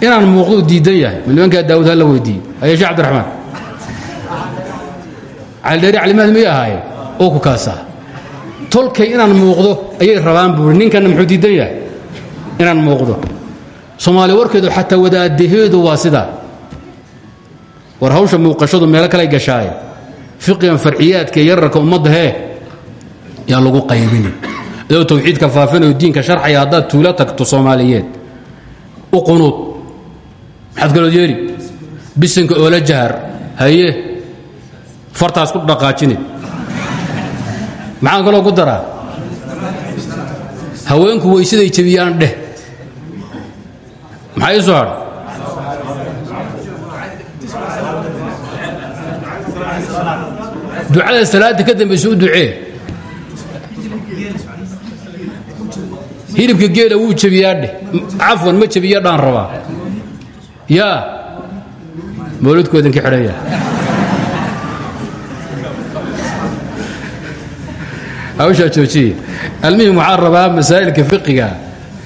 Speaker 1: inaan muuqduu diidan yahay. Nimankaa daawud ha la weydiiye aye shee cabdiraxmaan. Caldheeri calimaad miyay ahaayeen oo ku kaasaa. Tolkay inaan muuqdo ayay rabaan buuri ninkanna muxuu diidan yahay? Inaan muuqdo soomaali warkeedu xataa wadaadaheedu waa sidaa war hawsha muuqashadu meelo kaley gashaaye fiqigan farciyaadka iyo yararka ummadda hee yaa lagu qaybini. Adoo tawxiidka faafinayo diinka sharxaya haddaad tuulo tagto soomaaliyeed. U qunuud. Maxaad kalood yeeli bisinka oola jahar. Haye. Fartaas ku dhaqaajinid maxaan kaloo ku daraa? Haweenku weysaday jebiyaan dheh maxaa ii soo hadha ducada salaada ka dambaysa u ducee. Hilibka geela wuu jebiyaa dheh cafwan ma jebiya dhaan rabaa. Yaa mawlidku idinka xidhaya. Hawshaa joojiya almuhim waxaan rabaa masaa'ilka fiqiga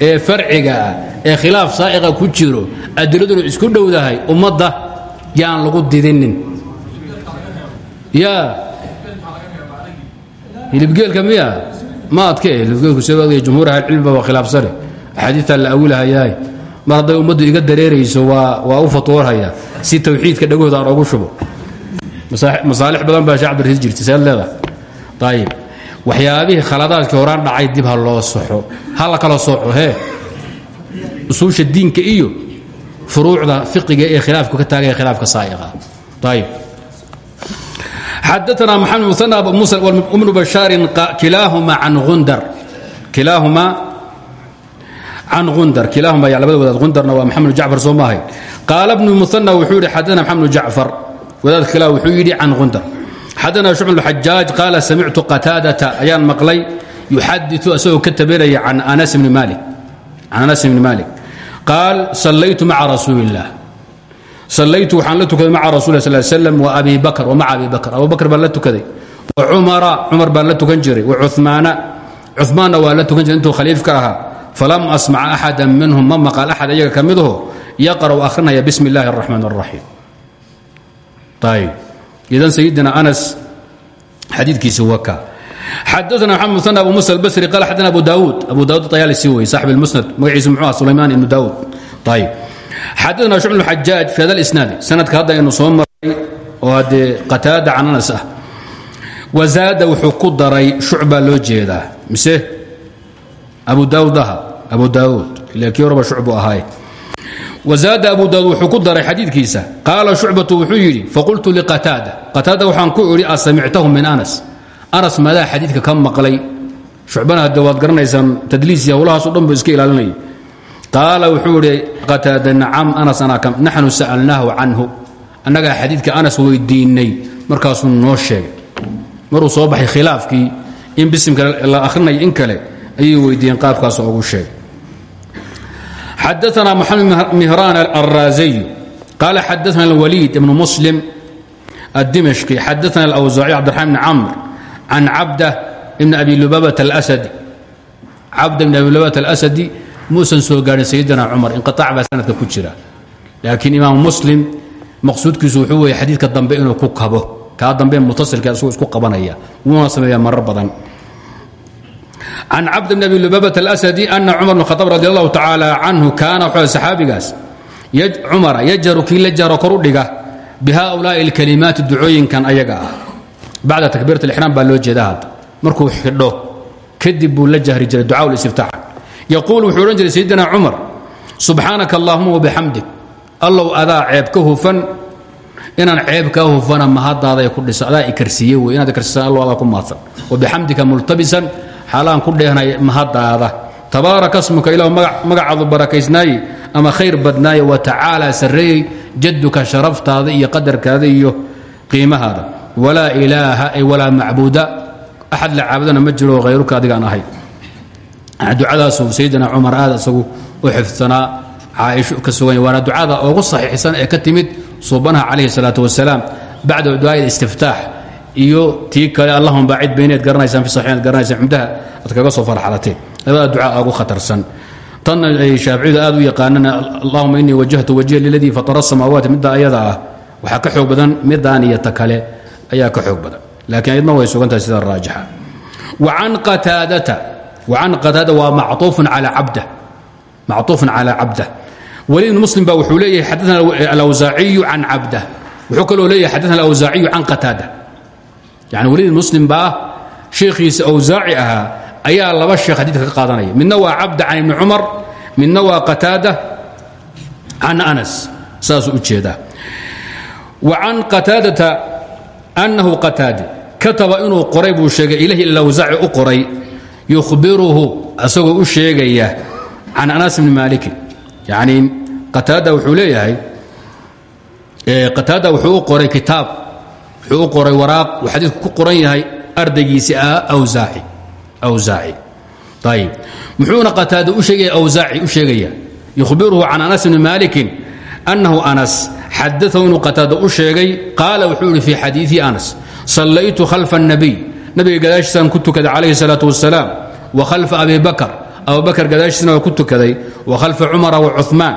Speaker 1: ee farciga ah ee khilaaf saa'iqa ku jiro adiladuna isku dhowdahay ummadda yaan lagu didinin. Yaa. Hilibgeelka miya? Ma adke hilibgeelku adgaya jumhuur ahlicilmiba waa khilaafsane axaadiistaa la awilahayaay mar hadday ummaddu iga dareerayso waa waa u fatwoorhaya si tawxiidka dhagahooda aan ogu shubo. Masaalix badan baa shee cabdirasiis jirtay sead leedahay. Ayib waxyaabihii khaladaadkii horaan dhacay dib ha loo soxo. Ha la kala soco hee usuusha diinka iyo furuucda fiqiga ee khilaafku ka taaga khilaafka saaiqa. Ayb xadaana maxamed muan abu musa ibnu bashaarin kilaahumaa can undar kilaahumaa can undar kilaahuma ya labada wadaad undarna waa maxamed jacfar soo maahay qaala bnu wuxuu yidhi xadana maxamed jacfar. Wadaad kilaah wuxuu yidhi can undar xadana shucn xajaaj qaala samictu qataadata. Ayaan maqlay yuxadiu asagoo ka tabanaya can anas bni maalik qaal sallaytu maca rasuuli illaah sallaytu waxaan la tukaday maca rasuli sl slam wa abi bakr wa maca abi bakr abu bakr baan la tukaday wa cumara cumar baan la tukan jiray wa cumaana cumaanna waa la tukan jiray intuu khaliif ka ahaa falam asmaca axada minhum ma maqal axad ayaga ka midaho yaqra'u akhrinaya bismi illahi اraxmaan اraxiim ayb idan sayidina anas xadiidkiisa waka xadana mxamed musan abu musa albasri qal xadana abu daawuud abu daawud ayaalisi wey saaxib اlmusnad magaciisu muxuu ah sulaymaan ibnu daawuud ayb xadana shucb xajaaj fi hada isnaadi sanadka hadda aynu soo maray oo haddee qataada can anas ah wazaada wuxuu ku daray shucbaa loo jeedaa mise abu daawud aha abu daawuud ila kii horeba shucbu ahaaye wazaada abu daawud wuxuu ku daray xadiidkiisa qaala shucbatu wuxuu yidhi faqultu liqataada qataada waxaan ku idhi asamictahu min anas anas madaa xadiidka ka maqlay. Shucbana hadde waad garanaysaan tadliisiya hawlahaaso dhan bu iska ilaalinayay. Qaala wuxuu idhi qataada nacam anas anaa ka naxnu sa'alnaahu canhu. Annagaa xadiidka anas weydiinay markaasuu noo sheegay. Maruu soo baxay khilaafkii in bisimka la akhrinaya in kale ayay weydiiyeen qaabkaasoo ugu sheegay. Xadaanaa moxamed mihraan alraaziy qaala xadaana alwaliid ibnu muslim addimashqi xadaana alawsaaci cbdiraxmaan bni camr can cabda ibn abi lubaabat alasadi cabda ibn abi lubaabat alasadi muusan soo gaarin sayidina cumar inqitaac baa sanadka ku jira laakiin imaam muslim maqsuudkiisu wuxuu weeye xadiidka dambe inuu ku kabo kaa dambe mutasilka isagoo isku qabanaya wuuna sameeyaa marar badan can cabd bn abi lubaabat alasadi ana cumar bn khaaab radi allahu tacaala canhu kaana wuxuu saxaabigaas cumara yajaru kii la jaro kor u dhiga biha ulaa'i alkalimaati ducooyinkan ayaga ah bacda takbiirat اlixraam baa loo jeeda hadda. Xidho kadib buu la jahri jiray ducaa اlistiftaax yaquul wuxuu odhan jiray sayidina cumar subxaanaka allahuma wabixamdik allow adaa ceeb ka hufan inaan ceeb kaa hufana mahadaaday ku dhisa adaa ikarsiiye wey inaad ikarsiisan allow adaa ku maadsan. Wabixamdika multabisan xaalaan ku dheehnay mahadaada tabaaraka smuka ilahu magacaadu barakaysnaaye ama khayr badnaaye wa tacaala sarreeyey jadduka sharaftaada iyo qadarkaada iyo qiimahaada walaa ilaaha ay walaa macbuuda. Axad la caabudana ma jiro hayruka adigaan ahay. Ducadaasuu sayidina cumar aad isagu u xifdsanaa. Caaisho ka sugan waana ducada ugu saxiixsan ee ka timid suubanaha calayhi salaatu wasalaam bacda ducaaya istiftaax iyo tii kale allahuma baacid bayneed garanaysaan fi saxiinaad garanaysaan cumdaha. Aad kaga soo farxalateen labada ducaa ugu khatarsan. Tanna ay shaaficiyadu aad u yaqaanana allahuma inii wajahtu wajhiya liladii fatara samaawaati midda ayada ah. Waxaa ka xoog badan midaan iyo ta kale ayaa ka xoog badan. Laakiin ayadna way sugantahay sida raajixa. Wacan qataada waa macuufun calaa cabda weli ibn muslim ba wuxuu leeyahay xadana alawsaaciyu can cabda wuxuu kaloo leeyahay xadana alawsaaciyu can qataada. Yani weliid muslim baa sheekhiisa awsaaci ahaa ayaa laba sheekh xadiidka ka qaadanaya. Midna waa cabda can ibni cumar midna waa qataada can anas. Saasuu u jeedaa. Wa annahu qataade kataba inuu qoray buu sheegay ilahi alawsaaci u qoray yukhbiruhu asagoo u sheegaya can anas bni maalikin yani qataada wuxuu leeyahay qataada wuxuu qoray kitaab wuxuu qoray waraaq uu xadiidku ku qoran yahay ardaygiisi ah awsaaci awsaaci ayib muxuuna qataada u sheegaya awsaaci u sheegaya yukhbiruhu can anas bni maalikin annahu anas xadaahu inuu qataada u sheegay qaala wuxuu ihi fii xadiii anas sallaytu khalfa الnabiy nabiga gadaashiisaan ku tukaday calayhi الsalaaة wasalaam wa khalfa abi bakr abubakr gadaashiisna waa ku tukaday wa khalfa cumara wa cuثmaan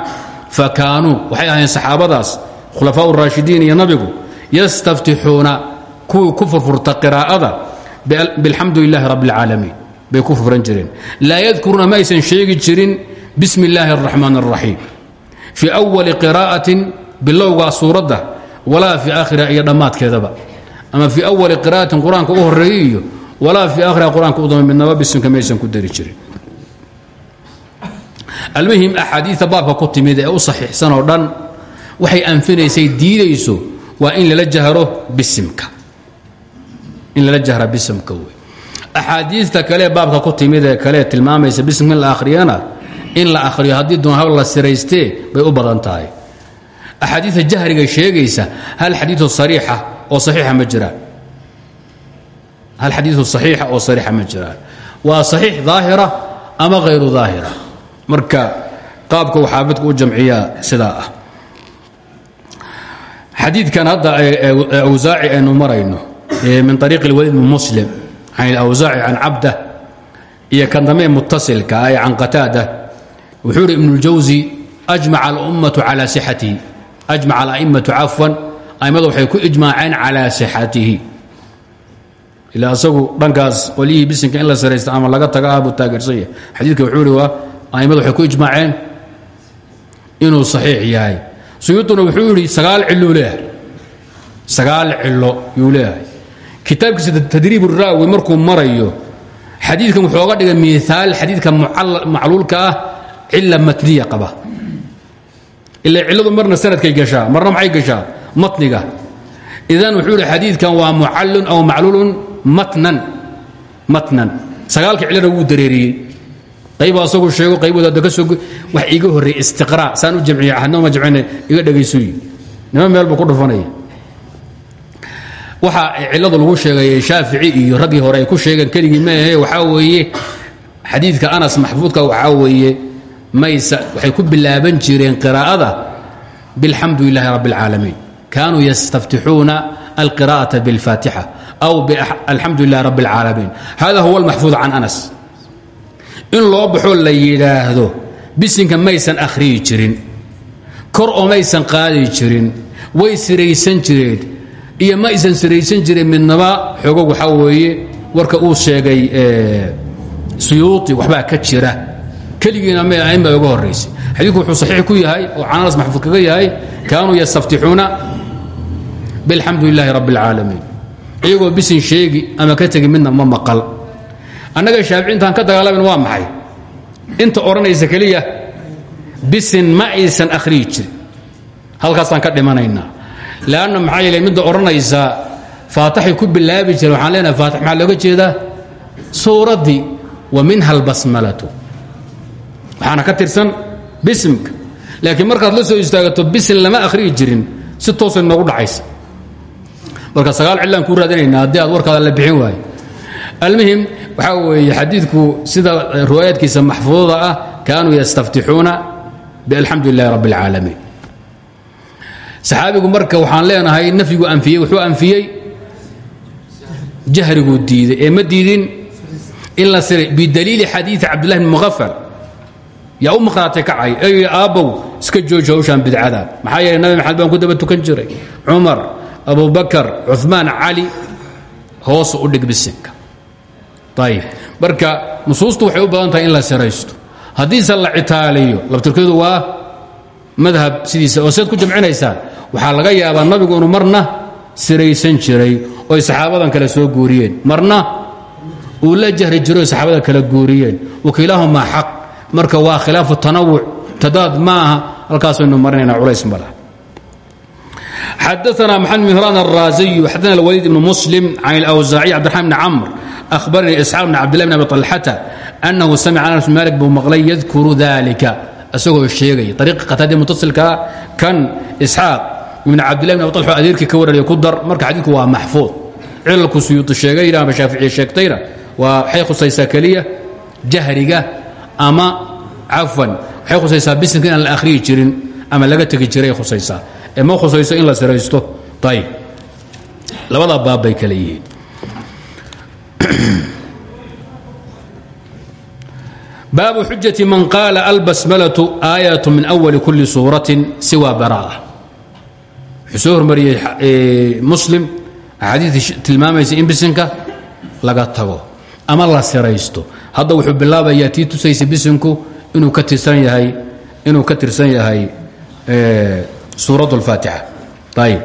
Speaker 1: fakaanuu waxay ahaayeen saxaabadaas khulafaa raashidiin iyo nabigu yastaftixuuna kuwii ku furfurta qiraa'ada bilxamdu lilaahi rabb اlcaalamiin bay ku furfuran jireen laa yadkuruuna ma aysan sheegi jirin bismi اllaahi الraxmaan الraxiim fii أwali qiraa'atin bilowgaa suuradda walaa fii aakhiriha iyo dhammaadkeedaba. Ama fii awali qira'atin qur'aanka u horeeyey iyo walaa fii aakhiriha qur'aanka u dama midnaba bisimka maysan ku dari jirin. Almuhim axaadiia baabka ku timid ee u saxiixsan oo dhan waxay anfinaysay diidayso waa in lala jahro bisimka. In lala jahra bisimka wey. Axaadiista kale baabka in la akhriyo haddii doon hab la siraystee bay u badan tahay. Axaadiida jahriga sheegaysa hal xadiiu sariixa oo saxiixa ma hal xadiiu saxiixa oo sariixa ma jiraan. Waa saxiix ama hayru daahira? Marka qaabka uu xaafidku u jamciyaa sidaa ah. Xadiidkan hadda awsaaci aynu marayno min ariiq اlwaliid bn muslim can اlawsaaci can cabda iyo kan dambe mutasilka ay can qataada wuxuu ihi ibn اljawsi ajmaca اlummatu calى sixatihi ajmaca ala'immatu cafwan a'immadu waxay ku ijmaaceen calaa sixatihi ilaa asagu dhankaas qolyihii bisinka in la saraysta ama laga taga ah buu taageersan yahay xadiidka wuxuu ihi waa a'immadu waxay ku ijmaaceen inuu saxiix yahay suyuuduna wuxuu yidhi sagaal ciluu leeyahay sagaal cilo yuu leeyahay kitaabkiisa tadriib uraawi markuu marayo xadiidkan wuxuu oga dhigay miaal xadiidka macluulka ah cila matniya qaba. Ila cilladu marna sanadkay gashaa marna maxay gashaa? Matniga. Idan wuxuu ihi xadiidkan waa mucallun aw macluulun matnan. Matnan. Sagaalka cillona wuu dareeriyey. Qayb asagu sheego qaybood hadda ka soo wax iiga horreey istiqraa saan u jamciya hadnama jamcina iga dhegaysuy nima meel buu ku dhufanaya. Waxa cilladu lagu sheegay shaafici iyo raggii hore ay ku sheegeen keligii maahe waxaa weeye xadiidka anas maxfuudka waxaa weeye waxay ku bilaaban jireen qiraa'ada bilxamdu lilaahi rabbi اlcaalamiin kaanuu yastaftixuuna alqira'aةa biاlfaatixa aw alxamdu lilahi rabbi اlcaalamiin hada huwa almaxfuud can anas in loo baxoo la yidhaahdo bisinka maysan akhriyi jirin kor oo maysan qaadi jirin way siraysan jireen iyo ma aysan siraysan jirin midnaba xoogo waxaa weeye warka uu sheegay suyuuti waxbaa ka jira keligiina ma ahayn baa uga horraysay xadiidku wuxuu saxiix ku yahay oo cananas maxfuud kaga yahay kaanuu yastaftixuuna bilxamdu lilaahi rabbi اlcaalamiin iyagoo bisin sheegi ama ka tegi midna ma maqal. Annaga shaafici intaan ka dagaalaman waa maxay? Inta odhanaysa keliya bisin ma aysan akhriyi jirin. Halkaasaan ka dhimanaynaa. Leanna maxaa yeele midda odhanaysa faataxay ku bilaabi jireen waxaan leenahay faatax maxaa looga jeedaa? Suuraddii wa minha albasmalatu waxaana ka tirsan bisimka. Laakiin markaad la soo istaagato bisin lama akhriyi jirin si toosay noogu dhacaysa. Marka sagaal cillaan kuu raadinaynaa haddii aad warkaada la bixin waayo. Almuhim waxaa weeye xadiidku sida riwaayaadkiisa maxfuudada ah kaanuu yastaftixuuna balxamdu lilahi rabbi اlcaalamiin saxaabigu marka waxaan leenahay nafyigu anfiyey wuxuu anfiyey jahriguu diiday ee ma diidin in la siray bidaliili xadiidi cabdillahi bn muqafal yaa u maqhraatay kacay ey aabbow iska jooji hawshaan bidcada. Maxaa yeeley nabi maxamed baan ku daba tukan jiray. Cumar abubakar cumaan cali hoosu u dhig bisinka ayib marka nusuustu waxay u badan tahay in la siraysto haddiise la citaaliyo labtirkeedu waa madhab sidiisa. Oo seed ku jamcinaysaa waxaa laga yaabaa nabigu inuu marna siraysan jiray oy saxaabadan kale soo guuriyeen. Marna uu la jahri jiray oy saxaabada kale guuriyeen. Wakiilaahumaa xaq marka waa khilaafu tanawuc tadaad ma aha halkaasaynu marinayna culays ma laha xadaثna mxamed mihran الraaziy xadana اlwaliid ibn muslim can اlawsaaciy cabdiraxman bn camr ahbaranii isxaaq bn cabdillah bn abi طalxata annahu samica anas bn malik buu maqlay yadkuru dalika isagoo sheegaya ariiqi qataadii mutasilkaa kan isxaaq ibn cabdillahi bn abi طalxa adeerkii ka warariya ku dar marka xadiidku waa maxfuud cilalku suyuuti sheegayna ama shaaficiye sheegtayna waa waxay khusaysaa keliya jahriga ama cafwan waxay khusaysaa bisinka inaan la akhriyi jirin ama laga tegi jiray khusaysaa. Ee ma in la siraysto ayb labada baab bay kale yihiin. Baabu xujati man qaala albasmalatu aayat min awali kuli suuratin siwa bara'a wuxuu soo hormariyey muslim axaadiidii tilmaamaysa in bisinka laga tago ama la hadda wuxuu bilaabayaa tii tusaysa bisinku inuu ka tirsan yahay inuu ka tirsan yahay suuraة الفاaتiحة ayb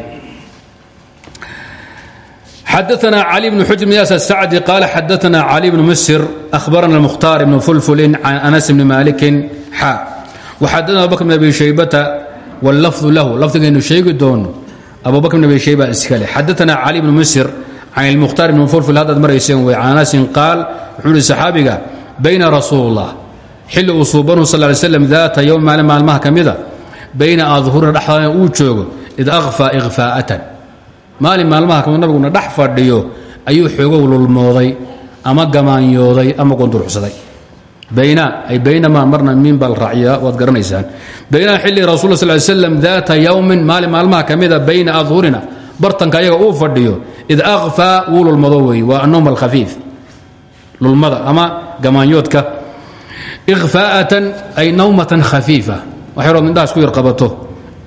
Speaker 1: xadaثna علي بن xujr بن yaas السacدي qال xadaثna علي بن msr أhbarna المkhتاar بن فlfl عن أنس بن مالك xا وxadana abu bكر بن أbي شhaybةa والlفظ lahu lafdigaynu sheegi doono abu bكر بن أbي شhayba iskale xadaثna علي بن msr can ilmukhtaar ibn fulfil haddaad marayseen wey can anasin qaal wuxuu ihi saxaabiga bayna rasuulullah xilli uu suubanuhu sal lay slam daata yowm maalin maalmaha ka mida bayna adhurina dhexdaana uu joogo id akhfaa ikhfaa'atan maalin maalmaha ka mid nabiguna dhex fadhiyo ayuu xoogow lulmooday ama gamaanyooday ama gondurucsaday bayna ay baynamaa marna miin baa la raaciyaa waad garanaysaan baynaa xilli rasul sl slam daata yowmin maalin maalmaha ka mida bayna adhurina bartanka ayaga uu fadhiyo id akfaa wuu lulmado weeye waa annowm alkhafiif lulmada ama gamaanyoodka ikhfaa'atan ay nawmatan khafiifa wax yarood indhahaas ku yar qabato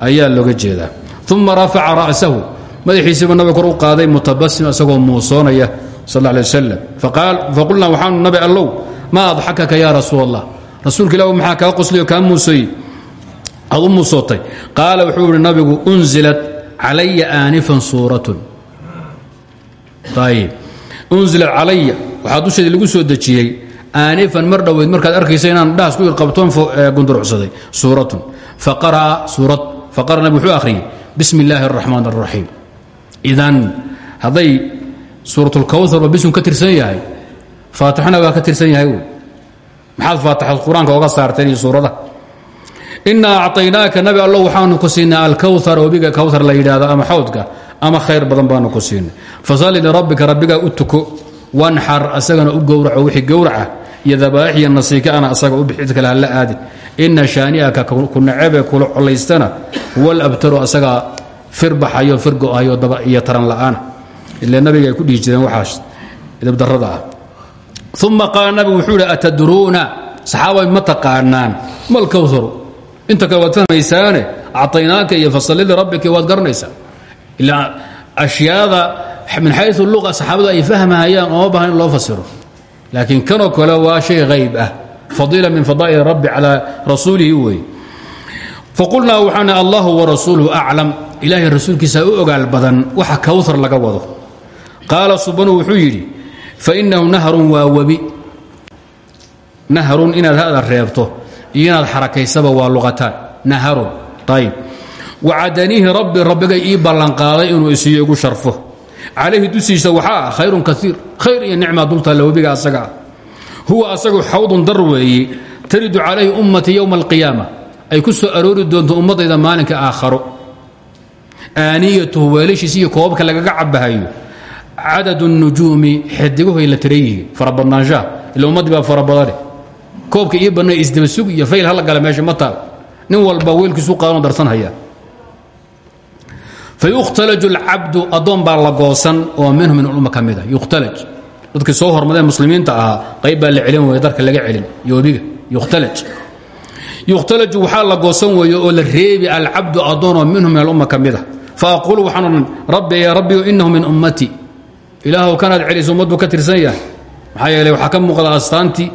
Speaker 1: ayaa looga jeedaa uma rafaca ra'sahu madaxiisiiba nabiga kor u qaaday mutabasim isagoo muusoonaya sal alla alay wasalam faqulnaa waxaanu nabi allow maa adxakaka yaa rasuul allah rasuulka ilah maxaa kaa qosliyo kaa muusoyey aad u muusootay qaala wuxuu ihi nabigu unzilat calaya aanifan suuratun ayib unzilat calaya. Waxaa dusheedii lagu soo dejiyey aanifan mar dhoweyd markaad arkaysa inaan dhahaas ku irqabtoon gundurucsaday suuratun. Faqara'a suurad. Faqara nabig wuxuu akhriyey bismi illaahi araxmaan araxiim idan hadday suuratulkawharba bisun ka yahay faatixana waa ka yahay wey. Maxaad faatixad qur'aanka oga saarteen iyo suurada? Inaa acطaynaaka nabi allo waxaanu ku siinay alkawhar kawhar la yidhaahdo ama xawdka ama khayr badan baanu ku siinay. Fasalli lirabbika rabbigaa u tuko wanxar asagana u gowraco wixii gowraca iyo dabaaix iyo nasiika ana asaga u bixid kale hala aadin. Ina shaani'aka ku nacebe kula colaystana huwa labtaru asagaa firbaxayo firgo'ayo iyo taran la'aana. Ile nabiga ay ku dhihi jireen waxaas idabdarrada ah. Uma qaala nabigu wuxuu yidhi atadruuna? Saxaabay ma taqaanaan. Mal kawharu inta kale waad fahmaysaane acطaynaaka iyo fasalli lirabbika waad garanaysaa ilaa ashyaada min xayu luqa saxaabadu ay fahmahayaan ooma baahan loo fasiro. Laakiin kanoo kale waa shay hayb ah. Fadiila min fadaa'il rabbi calaa rasuulihi weeye faqulnaa waxaan allahu warasuuluhu aclam. Ilaahay rasuulkiisa u ogaal badan waxa kawhar laga wado. Qaala subanu wuxuu yidhi fainahu nahrun waa webi. Nahrun inaad hada reebto iyo inaad xarakaysaba waa luqataan naharun wacadaniihi rabbi rabbigay ii ballanqaaday inuu isiiyo igu sharfo. Calayhi dusiisa waxaa ah khayrun kaiir khayr iyo nicma dultaalla webiga asaga ah. Huwa asagu xawdun dar weeye taridu calayhi ummatii yowma alqiyaama. Ay ku soo aroori doonto ummadayda maalinka aakharo. Aaniyatuhu weelashiis iyo koobabka lagaga cabahayo cadad nujuumi xidiguhay la tiran yihiin farabadnaanshaha ila ummaddii baa farabadane koobka ii bannay isdabasug iyo fayl hala gala meesha fayukhtalaju alcabdu addoon baa la goosan oo minhu min ulumma ka mida yukhtalaj dadkii soo hormadeen muslimiinta ahaa qayb baa la celin weeye darka laga celin yoobiga yukhtalaj yukhtalaju waxaa la goosan weeye oo la reebi alcabdu addoonoo minhu min alumma ka mida fa aquulu waxaan odhan rabbi ya rabbiyo innahu min ummati ilaahw kanaad celiso ummaddu ka tirsan yahay maxaa yeeley waxaa ka muuqda astaantii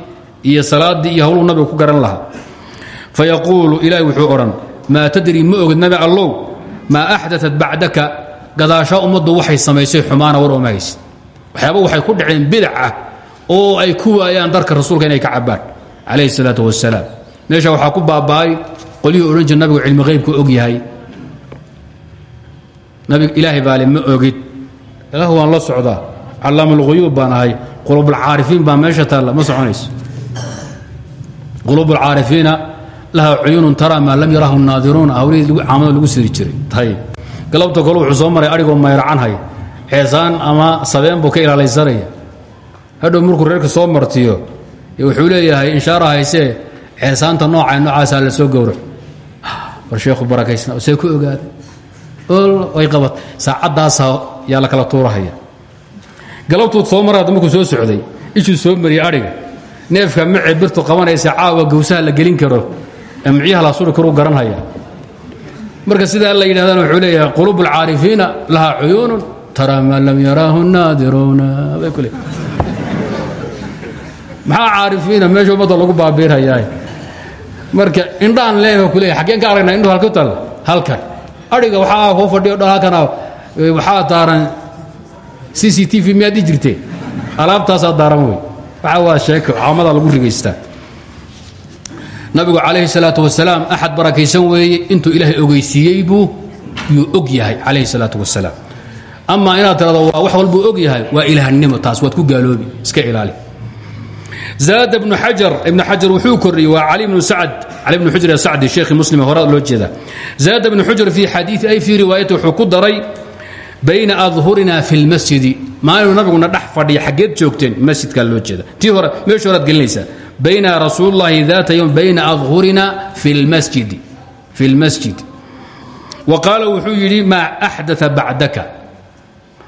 Speaker 1: iyo salaaddii iyo hawluu nabigu ku garan lahaa fa yaquulu ilaahi wuxuu odhan maa tadri ma ogid nabi allow maa axdaat bacdaka gadaashaa ummaddu waxay samaysay xumaana war ooma haysid waxyaaba waxay ku dhaceen bidac ah oo ay ku waayaan darka rasuulka inay ka cabbaan calayhi salaatu wasalaam meesha waxaa ku baaba'ay qolyihii odhan jir nabigu cilmi haybku og yahay. Nabig ilaahay baale ma ogid ilaah waan la socdaa callaamulghuyuub baan ahay qulubulcaarifiin baa meesha taalla ma soconayso. Qulubulcaarifiina laha cuyuunun taraa maa lam yarahu naadiruuna hawlihii caamada lagu siri jiray. Galabta kole wuxuu soo maray adhigoo mayracanhay ceesaan ama sabeen buu ka ilaalaysanaya hadhow markuu reerka soo martiyo wuxuu leeyahay inshaara haysee ceesaanta nooca noocaasaa la soo gowrac war sheekhu barakaysna see ku ogaaday. Way qabat saacaddaasa yaa la kala tuurahaya. Galabtuud soo mara markuu soo socday ishuu soo mariyey adhiga neefka macee birtu qabanaysa caawa gawsaha la gelin karo micyaha la suri karuu garanhaya. Marka sidaa la yidhahdana wuxuu leeyahay quluub alcaarifiina lahaa cuyuunun taraa maa lam yaraahu naadiruuna. Bay ku leeyahay maxaa caarifiina? Meesha ummadda lagu baabiirhayaa marka indhaan leeyahay ku leeyahay xaggeen ka aragnaa indhuhu halku tal halkan. Adhiga waxaa kuu fadhiyo dhalakana waxaa daaran c c t v miyaad i jirteen alaabtaasaa daaran wey waxa waa sheeko caamada lagu rigaystaa nabigu calayhi salaatu wasalaam axad barakaysan weeye intuu ilaahay ogeysiiyey buu yuu og calayhi salaatu wasalaam amaa inaad tirado waa wax walbuu og waa ilaahnimo taas waad ku gaaloobi iska ilaali. Zaad ibnu xajar ibnu xajar wuxuu koriyey waa cali bnu sacd cali bnu xujr sacdi sheekhi muslim hore loo jeeda. Zaad ibnu xujr fii xadiii ay fii riwaayati wuxuu ku daray bayna adhurina fi lmasjidi maalinu nabiguna dhex fadhiya xaggeed joogteen masjidkaa loo jeeda. Tii bayna rasuulullahi daata yowm bayna adhurina fi lmasjidi fi lmasjid wa qaala wuxuu yidhi maa axdaa bacdaka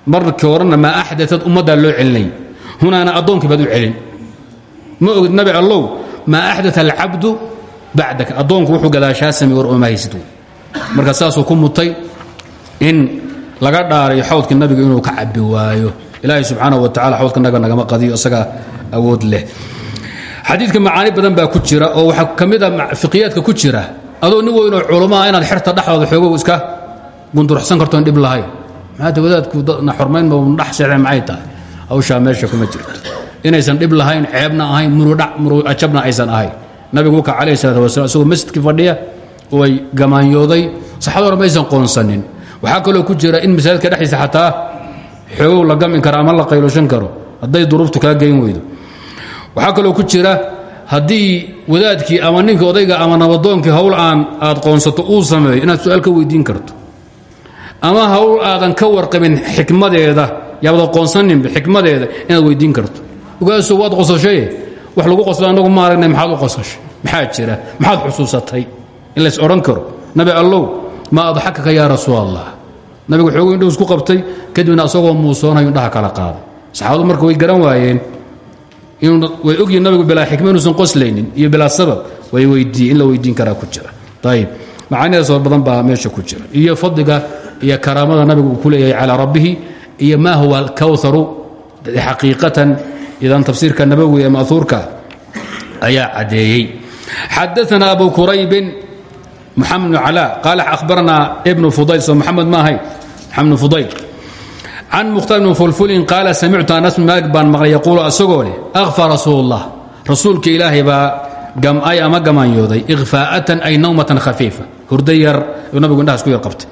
Speaker 1: markii horena maa axdaad ummaddaa loo celinay hunaana addoonkii baad u celin ma ogid nabi allow maa axdaa alcabdu bacdaka addoonku wuxuu gadaashaa samey war ooma haysid marka saasuu ku mutay in laga dhaarayo xawdka nabiga inuu ka cabi waayo ilaahay subxaanaه wa tacala xawdka nabiga nagama qadiyo isagaa awood leh xadiidka macaani badan baa ku jira oo waxaa ka mid ku jira. Adoo nin weynoo culamaa inaad xerta dhexdooda xoogow iska gunduruxsan kartoon dhib lahayn maata wadaadku na xormayn ma dhex seexdeen maxay tahay? Hawshaa meesha kuma jirto. Inaysan dhib lahayn ceebna ahayn murudhac murujabna aysan ahayn. Nabigu wuka calayhi salaatu wasalaam isagoo masjidkii fadhiya way gamaanyooday. Saxaada hore maysan qoonsanin. Waxaa kaloo ku jira in masaajidka dhexdiisa xataa xoogow la gamin karo ama la qaylushan karo. Hadday duruuftu kaa geyn weydo waxaa kaloo ku jira haddii wadaadkii ama ninka odayga ama nabadoonkii hawl aan aad qoonsato uu sameeyo inaad su'aal ka weydiin karto ama hawl aadan ka warqabin xikmadeeda yaabada qoonsaninba xikmadeeda inaad weydiin karto. Ogaaso waad qosashaye wax lagu qosla anagu ma aragnay maxaad u qosashay. Maxaa jira? Maxaad xusuusatay? In lays odhan karo. Nabi allow maa adxakaka yaa rasuul allah nabigu xoogu indhuu isku qabtay kadibna asagoo muusoonayo indhaha kala qaaday saxaabadu marka way garan waayeen way ogyihiin nabigu bilaa xikma inuusan qoslaynin iyo bilaa sabab way weydiiye in la weydiin karaa ku jira. Ayib macaanidaas war badan baa meesha ku jira. Iyo fadliga iyo karaamada nabigu ku leeyahay calaa rabbihi iyo maa huwa alkawharu xaqiiqatan idan tafsiirka nabowi ee ma'uurka ayaa caddeeyey. Xadaana abu quraybin muxamed bn calaa qaala akhbaranaa ibnu fudayl soo maxamed ma can mukhtaar bn fulfulin qaala samictu anas maalik baan maqlay yaquulu asagoo leh akhfa rasuululah rasuulka ilaahay baa gam'ay ama gamaanyooday ikhfaa'atan ay nawmatan khafiifa hurdo yar uu nabigu indhahaas ku yar qabtay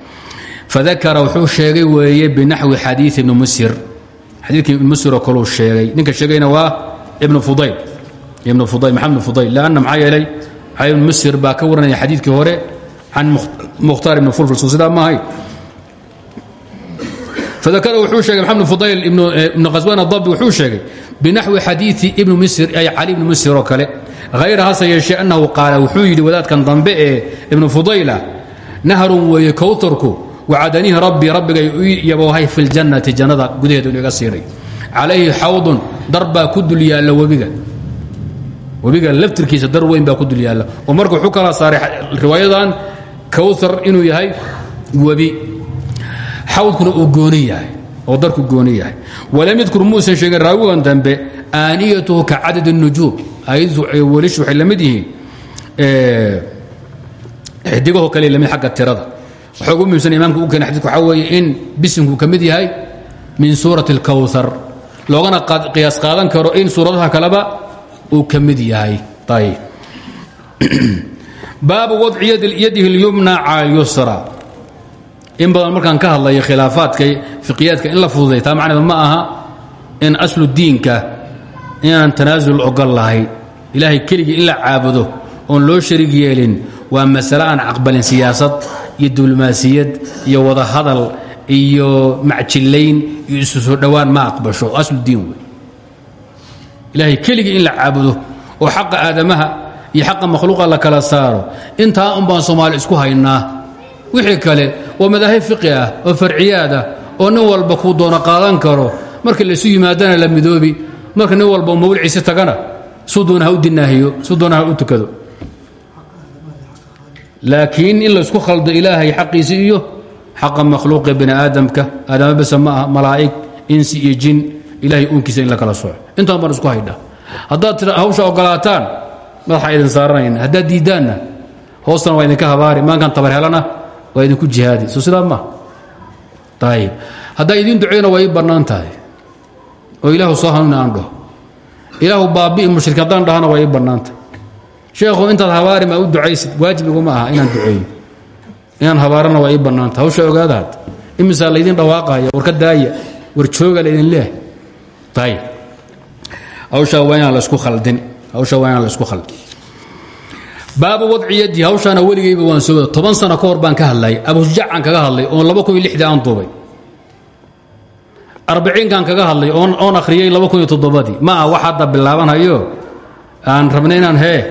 Speaker 1: fadakara wuxuu sheegay weeye binaxwi xadiii ibni musir xadiikii ibn musiroo kaluu sheegay ninka sheegayna waa ibnu fudayl ibnu fudayl maxamed ibn fudayl leanna maxaa yeelay maxaa ibnu musir baa ka waranaya xadiidkii hore can mukhtaar ibni fulful soo sidaa maahay fadakara wuxuu sheegay maxamed fudayl ibnu qaswan adabbi wuxuu sheegay binaxwi xadiii ibnu misr ay cali ibnu misr oo kale hayra hase yeeshee annahu qaala wuxuu yidhi wadaadkan dambe ee ibnu fudayla nahrun weeye kowtarku wacadanihi rabbi rabbigay u yabowhay fi ljannati jannada gudaheedu inu iga siinay calayhi xawdun dar baa ku dul yaalla webiga webiga laftirkiisa dar weyn baa ku dul yaalla oo marka wuxuu kala saaray riwaayadan kowtar inuu yahay webi xawdkuna uu gooni yahay oo darku gooni yahay walam yadkur muusan sheegin raawigan dambe aaniyatuhu ka cadad الnujuum ayadu welish waxay la mid yihiin xidigahoo kale lamid xagga tirada waxaa ugu muhiimsan imaamka u keena xadidka waxaa weeye in bisimku ka mid yahay min suurati اlkawthar loogana qiyaas qaadan karo in suuradaha kaleba uu ka mid yahay ayb baabu wadci yadihi اlyumna cala اlyusra in badan markaan ka hadlayo khilaafaadka fiqiyaadka in la fududay taa macneeda ma aha in aslu diinka inaan tanaasul ogol lahay. Ilaahay keligii in la caabudo oon loo shariig yeelin waa masale aan aqbalin siyaasad iyo diblomaasiyad iyo wada hadal iyo macjillayn iyo isu soo dhowaan ma aqbasho. Aslu diin wey ilaahay keligii in la caabudo oo xaqa aadamaha iyo xaqa makhluuqa la kala saaro intaa un baan soomaali isku haynaa. Wixii kale waa madaahib fiqi ah oo farciyaad ah oo nin walba kuu doono qaadan karo. Marka laysu yimaadana la midoobi. Marka nin walba mawliciisi tagana suu doona u dinaahiyo suu doona u tukado. Laakiin in laysku khaldo ilaahay xaqiisi iyo xaqa makhluuqe bani aadamka aadama bese ma aha malaa'ig insi iyo jin ilahay uunkiisa in la kala soco intaan baan isku haydha. Haddaad tira hawsha ogolaataan madaxa idin saaranayna haddaad diiddaanna hoostana waa idinka habaari maankan tabar helana waa idinku jihaadi. Soo sidaa ma. Ayib haddaa idiin duceyna waa ii bannaan tahay. Oo ilaahu soo ilaahu baabi'i mushrik dhahana waa ii sheekhu intaad habaari ma u ducaysid. Waajib iguma aha inaan duceeyo inaan habaarana waa ii hawsha ogaada had imisaa laydin dhawaaqaya war ka daaya war jooga laydin leehay ayib hawshaa waa inaan la isku khaldin. Hawshaa waa inaan la isku khaldin baabu wadci yaddi hawshaana weligayba waan soo toban sano ka hor baan ka hadlayay abushujaacan kaga hadlay oon laba kun iyo lixdii aan duubay. Arbiciinkan kaga hadlay oon akhriyey laba kun iyo toddobadii. Ma ah wax hadda bilaabanhayo aan rabnay inaan hee?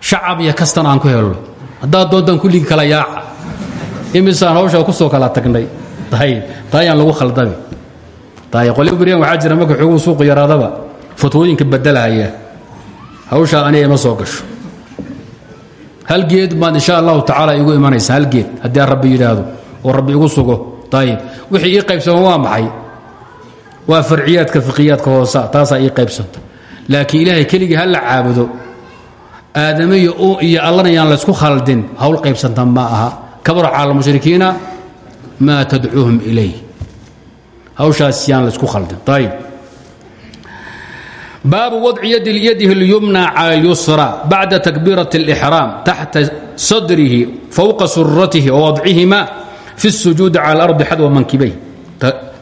Speaker 1: Shacab iyo kastan aan ku helno. Haddaad doontaan kulligii kala yaaca imisaan hawshaa ku soo kala tagnay. Taayaan lagu khaldami. Tay qolyo beryan waxaa jira marka xooguu suuqu yaraadaba hal geed baad insha allahu tacaala igu imanaysa hal geed haddii rabbi yidhaahdo oo rabbi igu sugo. Ayib wixii ii qaybsama waa maxay? Waa farciyaadka fiqiyaadka hoosa taasaa ii qaybsanta. Laakiin ilaahay keligii ha caabudo aadamiyo iyo allana yaan laysku khaldin hawl qaybsanta ma aha. Kabaro cala mushrikiina maa tadcuuhum ilayh hawshaas yaan laysku khaldin. Ayib baabu wadci yadihi اlyumna cala اlyusra bacda takbiiraة اlإxraam taxta sadrihi fowqa suratihi wawadcihima fi الsujuudi cala اlardi xadwa mankibay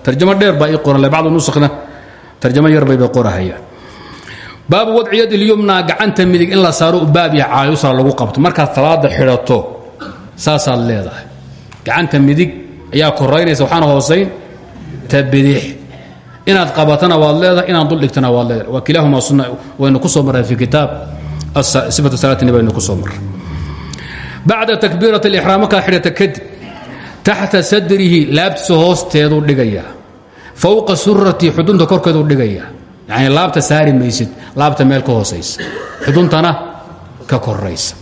Speaker 1: tarjamo dheer baa ii qoran bacdu nuskhna tarjamo yar bayba qorahayaan baabu wadci yadi اlyumna gacanta midig in la saaro baab iyo cala yusra lagu qabto markaad salaada xidhato saasaad leedahay gacanta midig ayaa koraynaysa waxaana hoosayn ta bidix inaad qabatana waad leedahay inaad duldhigtana waad leedahay. Waa sunna waynu ku soo marray fi kitaab sifatu salaatini baynu ku soo marray. Bacda takbiirat alixraam markaad xidhata kadib taxta sadrihi laabtiisa hoosteeduu dhigayaa fowqa surati xudunta korkeeduu dhigayaa yacni laabta saari maysid laabta meel ka hoosaysa. Xuduntana ka koraysa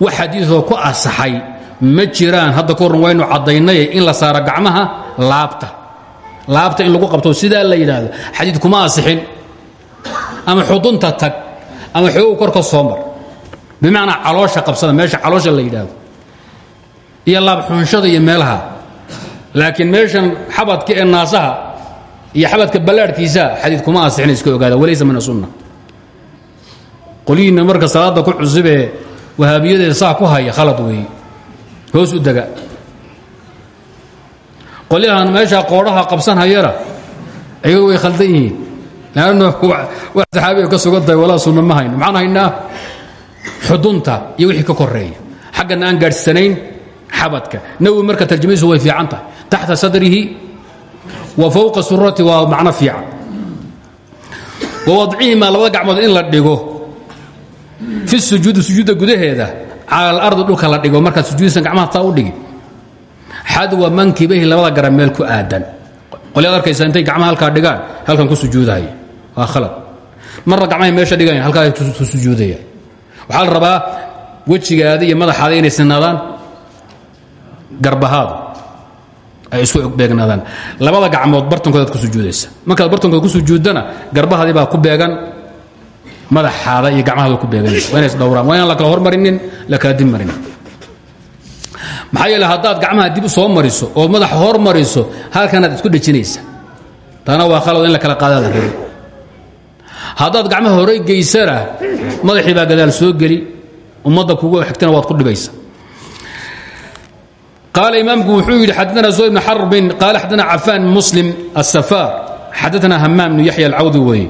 Speaker 1: wax xadiidoo ku asaxay ma jiraan hadda waynu caddaynay in la saaro gacmaha laabta laabta in lagu qabto sidaa la yidhaahdo xadiid kuma asixin ama xudunta tag ama xoogu kor ka soo mar. Bimacnaa caloosha qabsada meesha caloosha la yidhaahdo iyo laabxunshada iyo meelaha. Laakiin meeshan xabadka ee naasaha iyo xabadka ballaadhkiisa xadiid kuma asixin iska ogaada walaysa min asunna qolyihiinna marka salaadda ku cusubee wahaabiyadee saa ku haya khalad weeye hoos u dega qolyahan meesha qoodhaha qabsanhayana ayagu way khaldan yihiin. Lanno wax saxaabiga ka sugan tahay walaa sunna ma hayno. Maxaan haynaa? Xudunta iyo wixii ka koreeya xaggana aan gaadhsanayn xabadka. Nawi marka tarjamadiisu way fiican tahay. Taxta sadrihi wa fowqa surati waa macno fiican. Wa wadcihimaa labada gacmood in la dhigo. Fi sujuudi sujuudda gudaheeda cala alardi dhulka la dhigo. Markaad sujuudaysan gacmaha taa u dhigi xadwa mankibayhi labada garan meel ku aadan. Qolyaad arkaysa intay gacmaha halkaa dhigaan halkan ku sujuudahaya waa khalad. Marna gacmahay meesha dhigaya halkaa ku sujuudaya. Waxaa la rabaa wejigaada iyo madaxaada inay sinaadaan garbahaadu. Ay isku beegnaadaan. Labada gacmood bartankoodaad ku sujuudaysa. Markaad bartankooda ku sujuuddana garbahaadii baa ku beegan madaxaada iyo gacmahaada ku beeganaysa waa inays dhowraan. Waa inaan la kala hormarinin la kala dib maxaa yeele haddaad gacmaha dib u soo mariso ood madaxa hor mariso halkanaad isku dhejinaysa. Taana waa khalad in la kala qaadaada rabi haddaad gacmaha horey geysana madaxii baa gadaal soo geli ummadda kugu xigtana waad ku dhibaysa. Qaala imaamku wuxuu yidhi xadana zuhayr bn xarbin qaala xadana cafaan muslim asafaar xadana hamaam bnu yaxya alcawdi weeye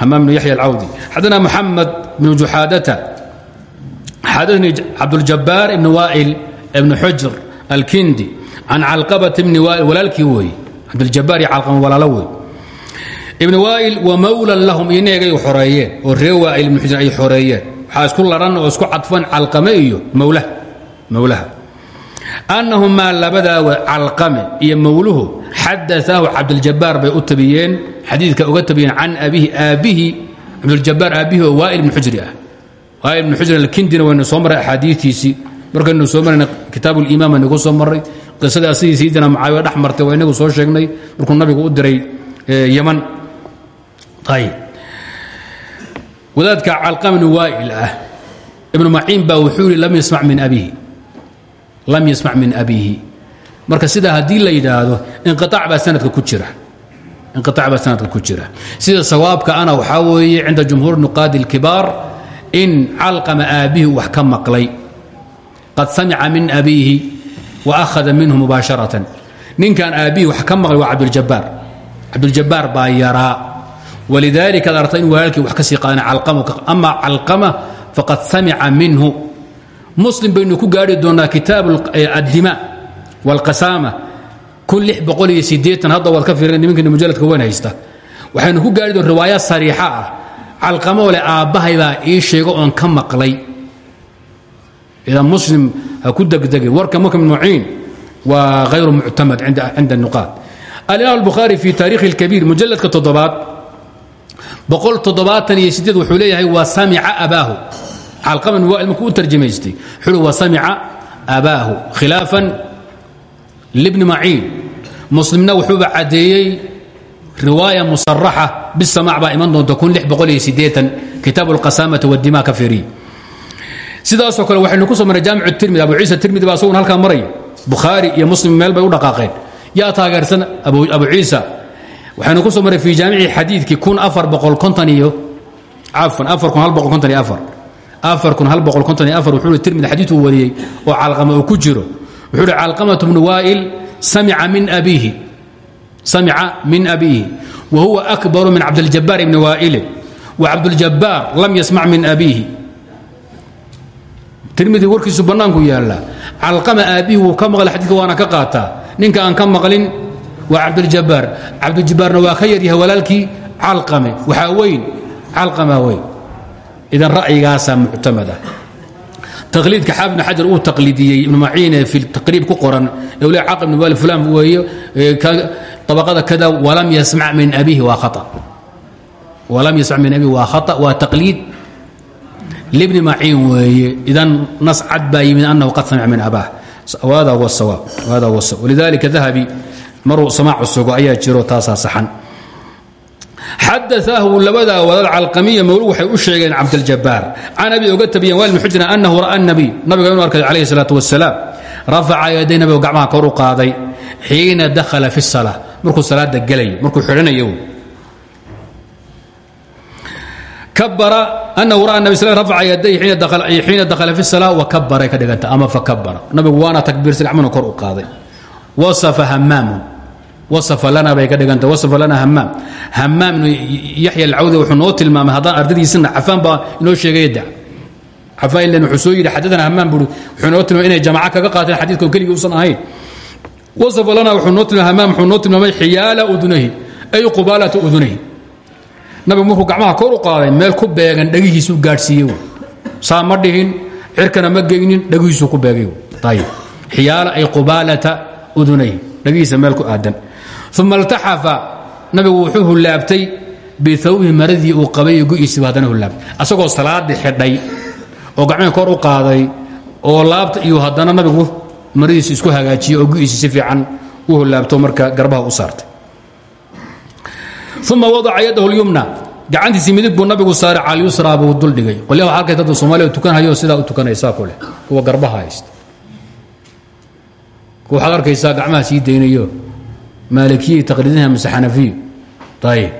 Speaker 1: hamaam bnu yaxya alcawdi. Xadana muxamed bnu juxaadata xadanii cabduljabaar ibni waa'il ibn xujr alkindi can calqabat bni waa'il walaalkii weeye cabduljabaar iyo calqama walaalo wey ibni waa'il wa mawlan lahum iyo neegay xoreeyeen oo ree waa'il ibn xujr ay xoreeyeen. Waxaa isku laran oo isku cadfan calqame iyo mawlaha. Mawlaha annahumaa labadaa calqame iyo mawluhu xadaahu cabduljabaar bay u tabiyeen xadiidka uga tabiyeen can abihi aabbihi cabduljabaar aabbihi oo waa'il ibn xujri ah. Waa'il ibn xujr alkindina waynu soo maray axaadiistiisii markaynu soo marayna kitaab ulimaan baynu ku soo marray. Qisadii asigii sayidina mucaawiya dhex martay waa inagu soo sheegnay. Markuu nabigu u diray yaman ayb wadaadka calqamni waa'il ah ibnu maciin baa wuxuu yidhi lam yasmac min abihi lam yasmac min abiihi. Marka sidaa haddii la yidhaahdo inqiaac baa sanadka ku jira. Inqiaac baa sanadka ku jira. Sida sawaabka ana waxaa weeye cinda jumhuur nuqaadi اlkibaar in calqama aabbihi wax ka maqlay qad samica min abiihi wa akhada minhu mubaasharatan. Ninkan aabbihi wax ka maqlay waa cabduljabaar cabduljabaar baa yaraa. Walidaalika ad arta in walaalkii wax ka sii qaadana ama calqama faqad samica minhu. Muslim baynu ku gaari doonaa kitaab addima wاlqasaama kun iyo sideean hadda waad ka fiiran nimankiina mujaladka weyn haysta. Waxaynu ku gaari doon riwaaya idan muslim ha ku degdegin warka marka muciin waa hayru muctamad cinda nuqaad alimaam albukhaari fi taarikhi اlkabiir mujaladka toddobaad iyo wuxuu leeyahay waa samica abaahu calqama nuwaa'il markuu u tarjamaystay wuxuu waa samica abaahu khilaafan libni maciin muslimna wuxuuba caddeeyey riwaaya musaraxa bisamac baa iman doonta kun kitaab alqasaamata waddima ka fiiriy sidaasoo kale waxaynu ku soo marnay jaamic tirmidi abu ciisa tirmidi baa asaguna halkaa maraya bukhaari iyo muslim meel bay u dhaqaaqeen. Yaa taageersan abu ciisa. Waxaynu ku soo marray fii jaamici xadiidkii kun afar boqol konton iyo cafan afar konton iyo afar. Afar kun hal boqol konton iyo afar wuxuu hi tirmidi wariyey oo calqama uu ku jiro. Wuxuu hi calqamatu bnu waa'il min abiihi. Samica min abiihi. Wa huwa akbaru min cabdiljabaar ibni waa'ilin wa cabduljabaar lam yasmac min abiihi tirmidi warkiisu bannaanku yaallaa calqama aabbihi wuu ka maqlay xadidka waana ka qaataa ninka aan ka maqlin waa cabduljabaar cabduljabaarna waa ka yaryahay walaalkii calqame. Waxaa weyn calqama weyn. Idan ra'yigaasaa muctamad ah taqliidka xaafid ibn xajar uu taqliidiyey ibnu maciine fi taqriib ku qoran ee ule caq ibn waali fulan weeye طabaqada kada walam yasmac min abihi waa khata. Walam yasmac min abihi waa khata waa taqliid bni maciin weeye idan nas cad baa yimid anahu qad samic min abah hada huwa awaab walidalika dahabi maruu samaacu sugo ayaa jiro taasaa saxan xadaaahu labadaa wadaad calqamiya mawlug waxay u sheegeen cabdاljabaar can abi oga tabiyeen wal xujna anahu ra'a nabiy nabiga inuu arkay calayh salaa wasalaam rafaca yaday nabigu gacmaha kor u qaaday xiina dakhala fi sala markuu salaada gelayo markuu xidhanayo anahu ra'a nabi sl rafaca yaday xiina dakhala fi الsalaa wakabaray ka dhiganta ama fakabara nabigu waana takbiirsa gacmahuna kor u qaaday wasafa hamaamu wasafa lana bay ka dhiganta wasafa lana hamaam hamaam ibnu yaxya alcawdi wuxuu noo tilmaamay haddaan ardadiisina cafaan baa inoo sheegaya da cafaan ilan wuxuu soo yidhi xadadana hamaam buri inay jamaca kaga qaateen xadiidkan keligii uusan ahayn wasafa lana wuxuu noo tilmaamay hamaam wuxuu udunahi ay qubaalata udunahi nabigu markuu gacmaha kor u qaaday meel ku beegan dhagihiisuu gaadhsiiyey saa dhihin cirkana ma geynin dhagihiisuu ku beegay ayib xiyaala ay qubaalata udunayhi dhagihiisa meel ku aadan. Uma iltaxafa nabigu wuxuu hullaabtay biawbihi maradii uu qabay go'iisiiba haddana hullaabtay. Asagoo salaadii xidhay oo gacmihii kor u qaaday oo laabta iyo haddana nabigu maradiisa isku hagaajiyey oo go'iisi si fiican u hullaabto marka garbaha u saartay uma wadaca yadahu lyumna gacantiisii midig buu nabigu saaray cala yusraa buu duldhigay qolyaha arkay dadka soomaaliya tukanhayo sidaa u tukanaysaa ku leh kuwa garbaha haysta waxaad arkaysaa gacmaha sii daynayo maalikiyi taqliidinha mise xanafiyo ayib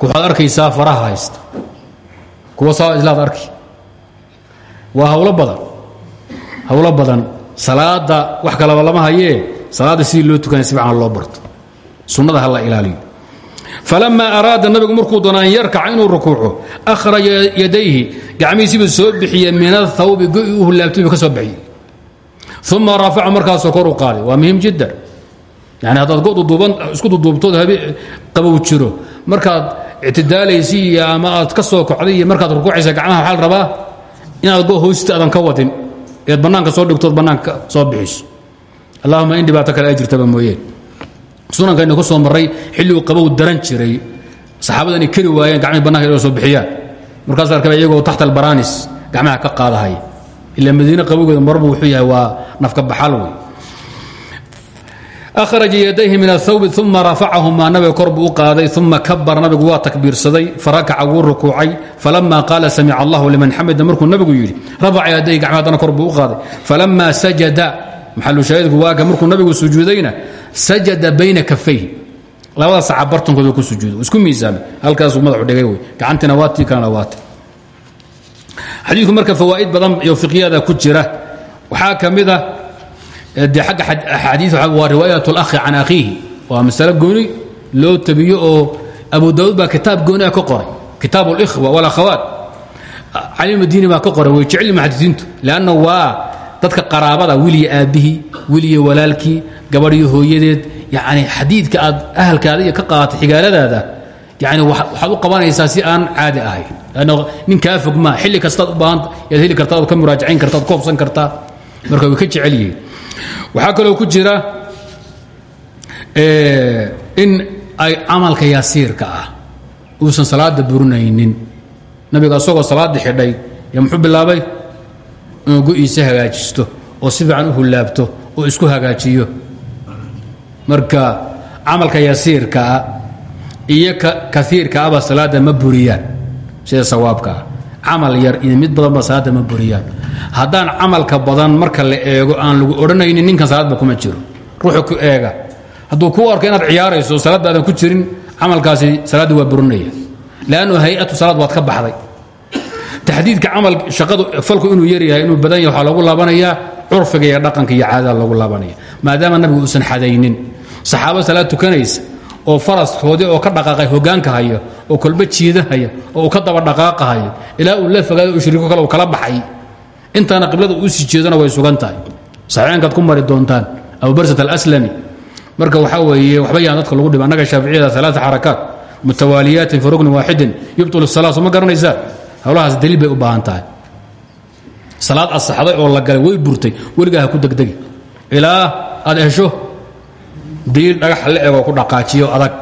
Speaker 1: waxaad faraha haysta kuwa saa islaad arki waa hawlo badan hawlo badan salaada wax kalaba lama hayee salaadda sidii loo tukanaya si fiican barto sunnada ha la ilaaliyo falamaa araada nabigu markuu doona an yarkaca inuu rukuuco akhraja yadayhi gacmihiisiibuu soo bixiyey min athawbi go'i u hullaabtay buu ka soo bixiyey. Uma raafaca markaasoo kor u qaaday. Waa muhiim jiddan yani haddaad goduduuban isku duduubtood qabow jiro. Markaad ictidaalaysi iyo ama aad ka soo kocday iyo markaad rukuucaysa gacmaha waxaa la rabaa inaad go hoosta aadan ka wadin eed bannaanka soo dhigtood bannaanka soo bixiso. Allahuma sunankaynu ku soo marray xilligu qabow daran jiray. Saxaabada inay keri waayeen gacmihii bananka inay soo bixiyaan. Markaas arkaba iyagoo taxta albaraanis gacmaha ka qaadahaya ila madiine qabowgeeda marbu wuxuu yahay waa nafka baxal wey akhraja yadayhi min athawbi uma rafacahumaa nabiga kor buu u qaaday uma kabara nabigu waa takbiirsaday farakaca wuu rukuucay. Falama qaala samica allahu liman xamida. Markuu nabigu yidhi rafaca yadayhi gacma haddana kor buu u qaaday. Falama sajada maxalu shaahidku waaka markuu nabigu sujuudayna sajada bayna kafayhi labada saca bartankooda ku sujuudo isku miisaamay halkaasuu madaxu dhigay wey gacantina waa tii kalena waa ti xadiidku marka fawaa'id badan iyo fiqyada ku jira waxaa ka mid ah de agga axaadii waa riwaayat اlakhi can akhiihi waa masale gooni loo tabiyo oo abu daawuud baa kitaab gooniah ka qoray kitaab اlkhwa wاlakhawaat cali madiini baa ka qoray way jecel muxadisiintu lanna waa dadka qaraabada wiliya aabbihii wiliya walaalkii gabadhiyo hooyadeed yani xadiidka aad ahalkaada iyo ka qaadatay xigaaladaada yani waxaad u qabanaysaa si aan caadi ahayn. Lanna nin kaa fog maa xilli kastaad u baahanta yaad heli kartaa oad ka muraajacayn kartaa ad ka hobsan kartaa marka way ka jecel yihiin waxaa kaloo ku jira in ay camalka yasiirka ah uusan salaada burinaynin. Nabiga asagoo salaadii xidhay yo muxuu bilaabay inuu go-iisa hagaajisto oo si fiican u hullaabto oo isku hagaajiyo. Marka camalka yasiirkaa iyo kaiirkaaba salaada ma buriyaan sida sawaabkaa camal yar iyo mid badanba salaada ma buriyaan haddaan camalka badan marka la eego aan lagu odhanaynin ninkan salaadba kuma jiro. Ruuxu ku eega hadduu kuu arko inaad ciyaarayso salaadaadan ku jirin camalkaasi salaaddii waa burinaya. Lannu hay'atu salaad waad ka baxday taxdiidka camal shaqadu falku inuu yaryahay inuu badan yahay lagu laabanayaa curfiga iyo dhaqanka iyo caadada lagu laabanaya. Maadaama nabigu uusan xadaynin. Saxaabo salaad tukanaysa oo faraskoodii oo ka dhaqaaqay hogaanka haya oo kolba jiidahaya oo ka daba dhaqaaqahayo ilaa uu la fogaado u shiriiko kale kala baxay. Intaana qiblada uu sii jeedona way sugan tahay. Saxiixaankaad ku mari doontaan abubarsat alaslami. Marka waxaa weeye waxba yaan dadka lagu dhiba shaaficiyada alaaa xarakaat mutawaaliyaatin fi ruknin waaxidin yubtul ma garanaysaa howlahaas daliil bay u baahan tahay salaad asaxday oo la galay way burtay weligaa ha ku degdegi. Ilaa aad hesho? Daliil dhagax la egoo ku dhaqaajiyo adag.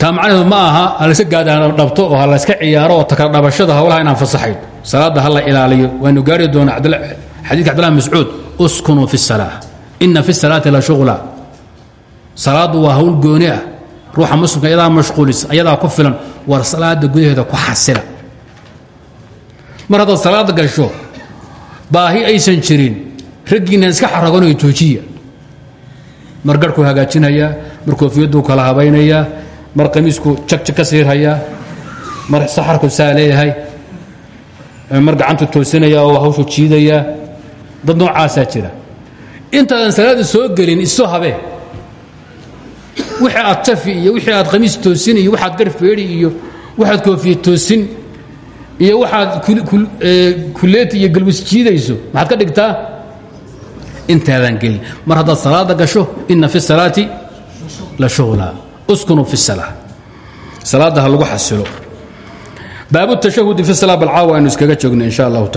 Speaker 1: Taa macnaheedu ma aha halayska gaadadhabto oo ha layska ciyaaro oo takala dhabashada howlaha inaan fasaxayn. Salaadda ha la ilaaliyo. Waynu gaari doonaa xadiidka cabdillahi mascuud uskunuu fi salaa ina fi salaati la shughla. Salaaddu waa hawl gooni ah ruuxa muslimka ayadaa mashquulisa ayadaa ku filan war salaada gudaheeda ku xasila. Mar haddaad salaada gasho baahi aysan jirin raggiinnan iska xaraganayo joojiya mar garhkuu hagaajinayaa mar koofiyaduu kala habaynayaa mar qamiisku jagjag ka siirhayaa mar saxarku saa leeyahay mar gacantu toosinaya oo hawshu jiidayaa dad noocaasaa jira. Intaadan salaada soo gelin isoo habee wixii aad tafi iyo wixii aad khamiis toosin iyo waxaad gar feedhi iyo waxaad koofiya toosin iyo waxaad kuleeti iyo galwis jiidayso maxaad ka dhigtaa? Intaadan gelin. Mar haddaad salaada gasho ina fi salaati la shughla. Uskunu fi salaa salaadda ha lagu xasilo. Baabu tashahudi fi salaa balcaawa aynu iskaga joogno in sha allahu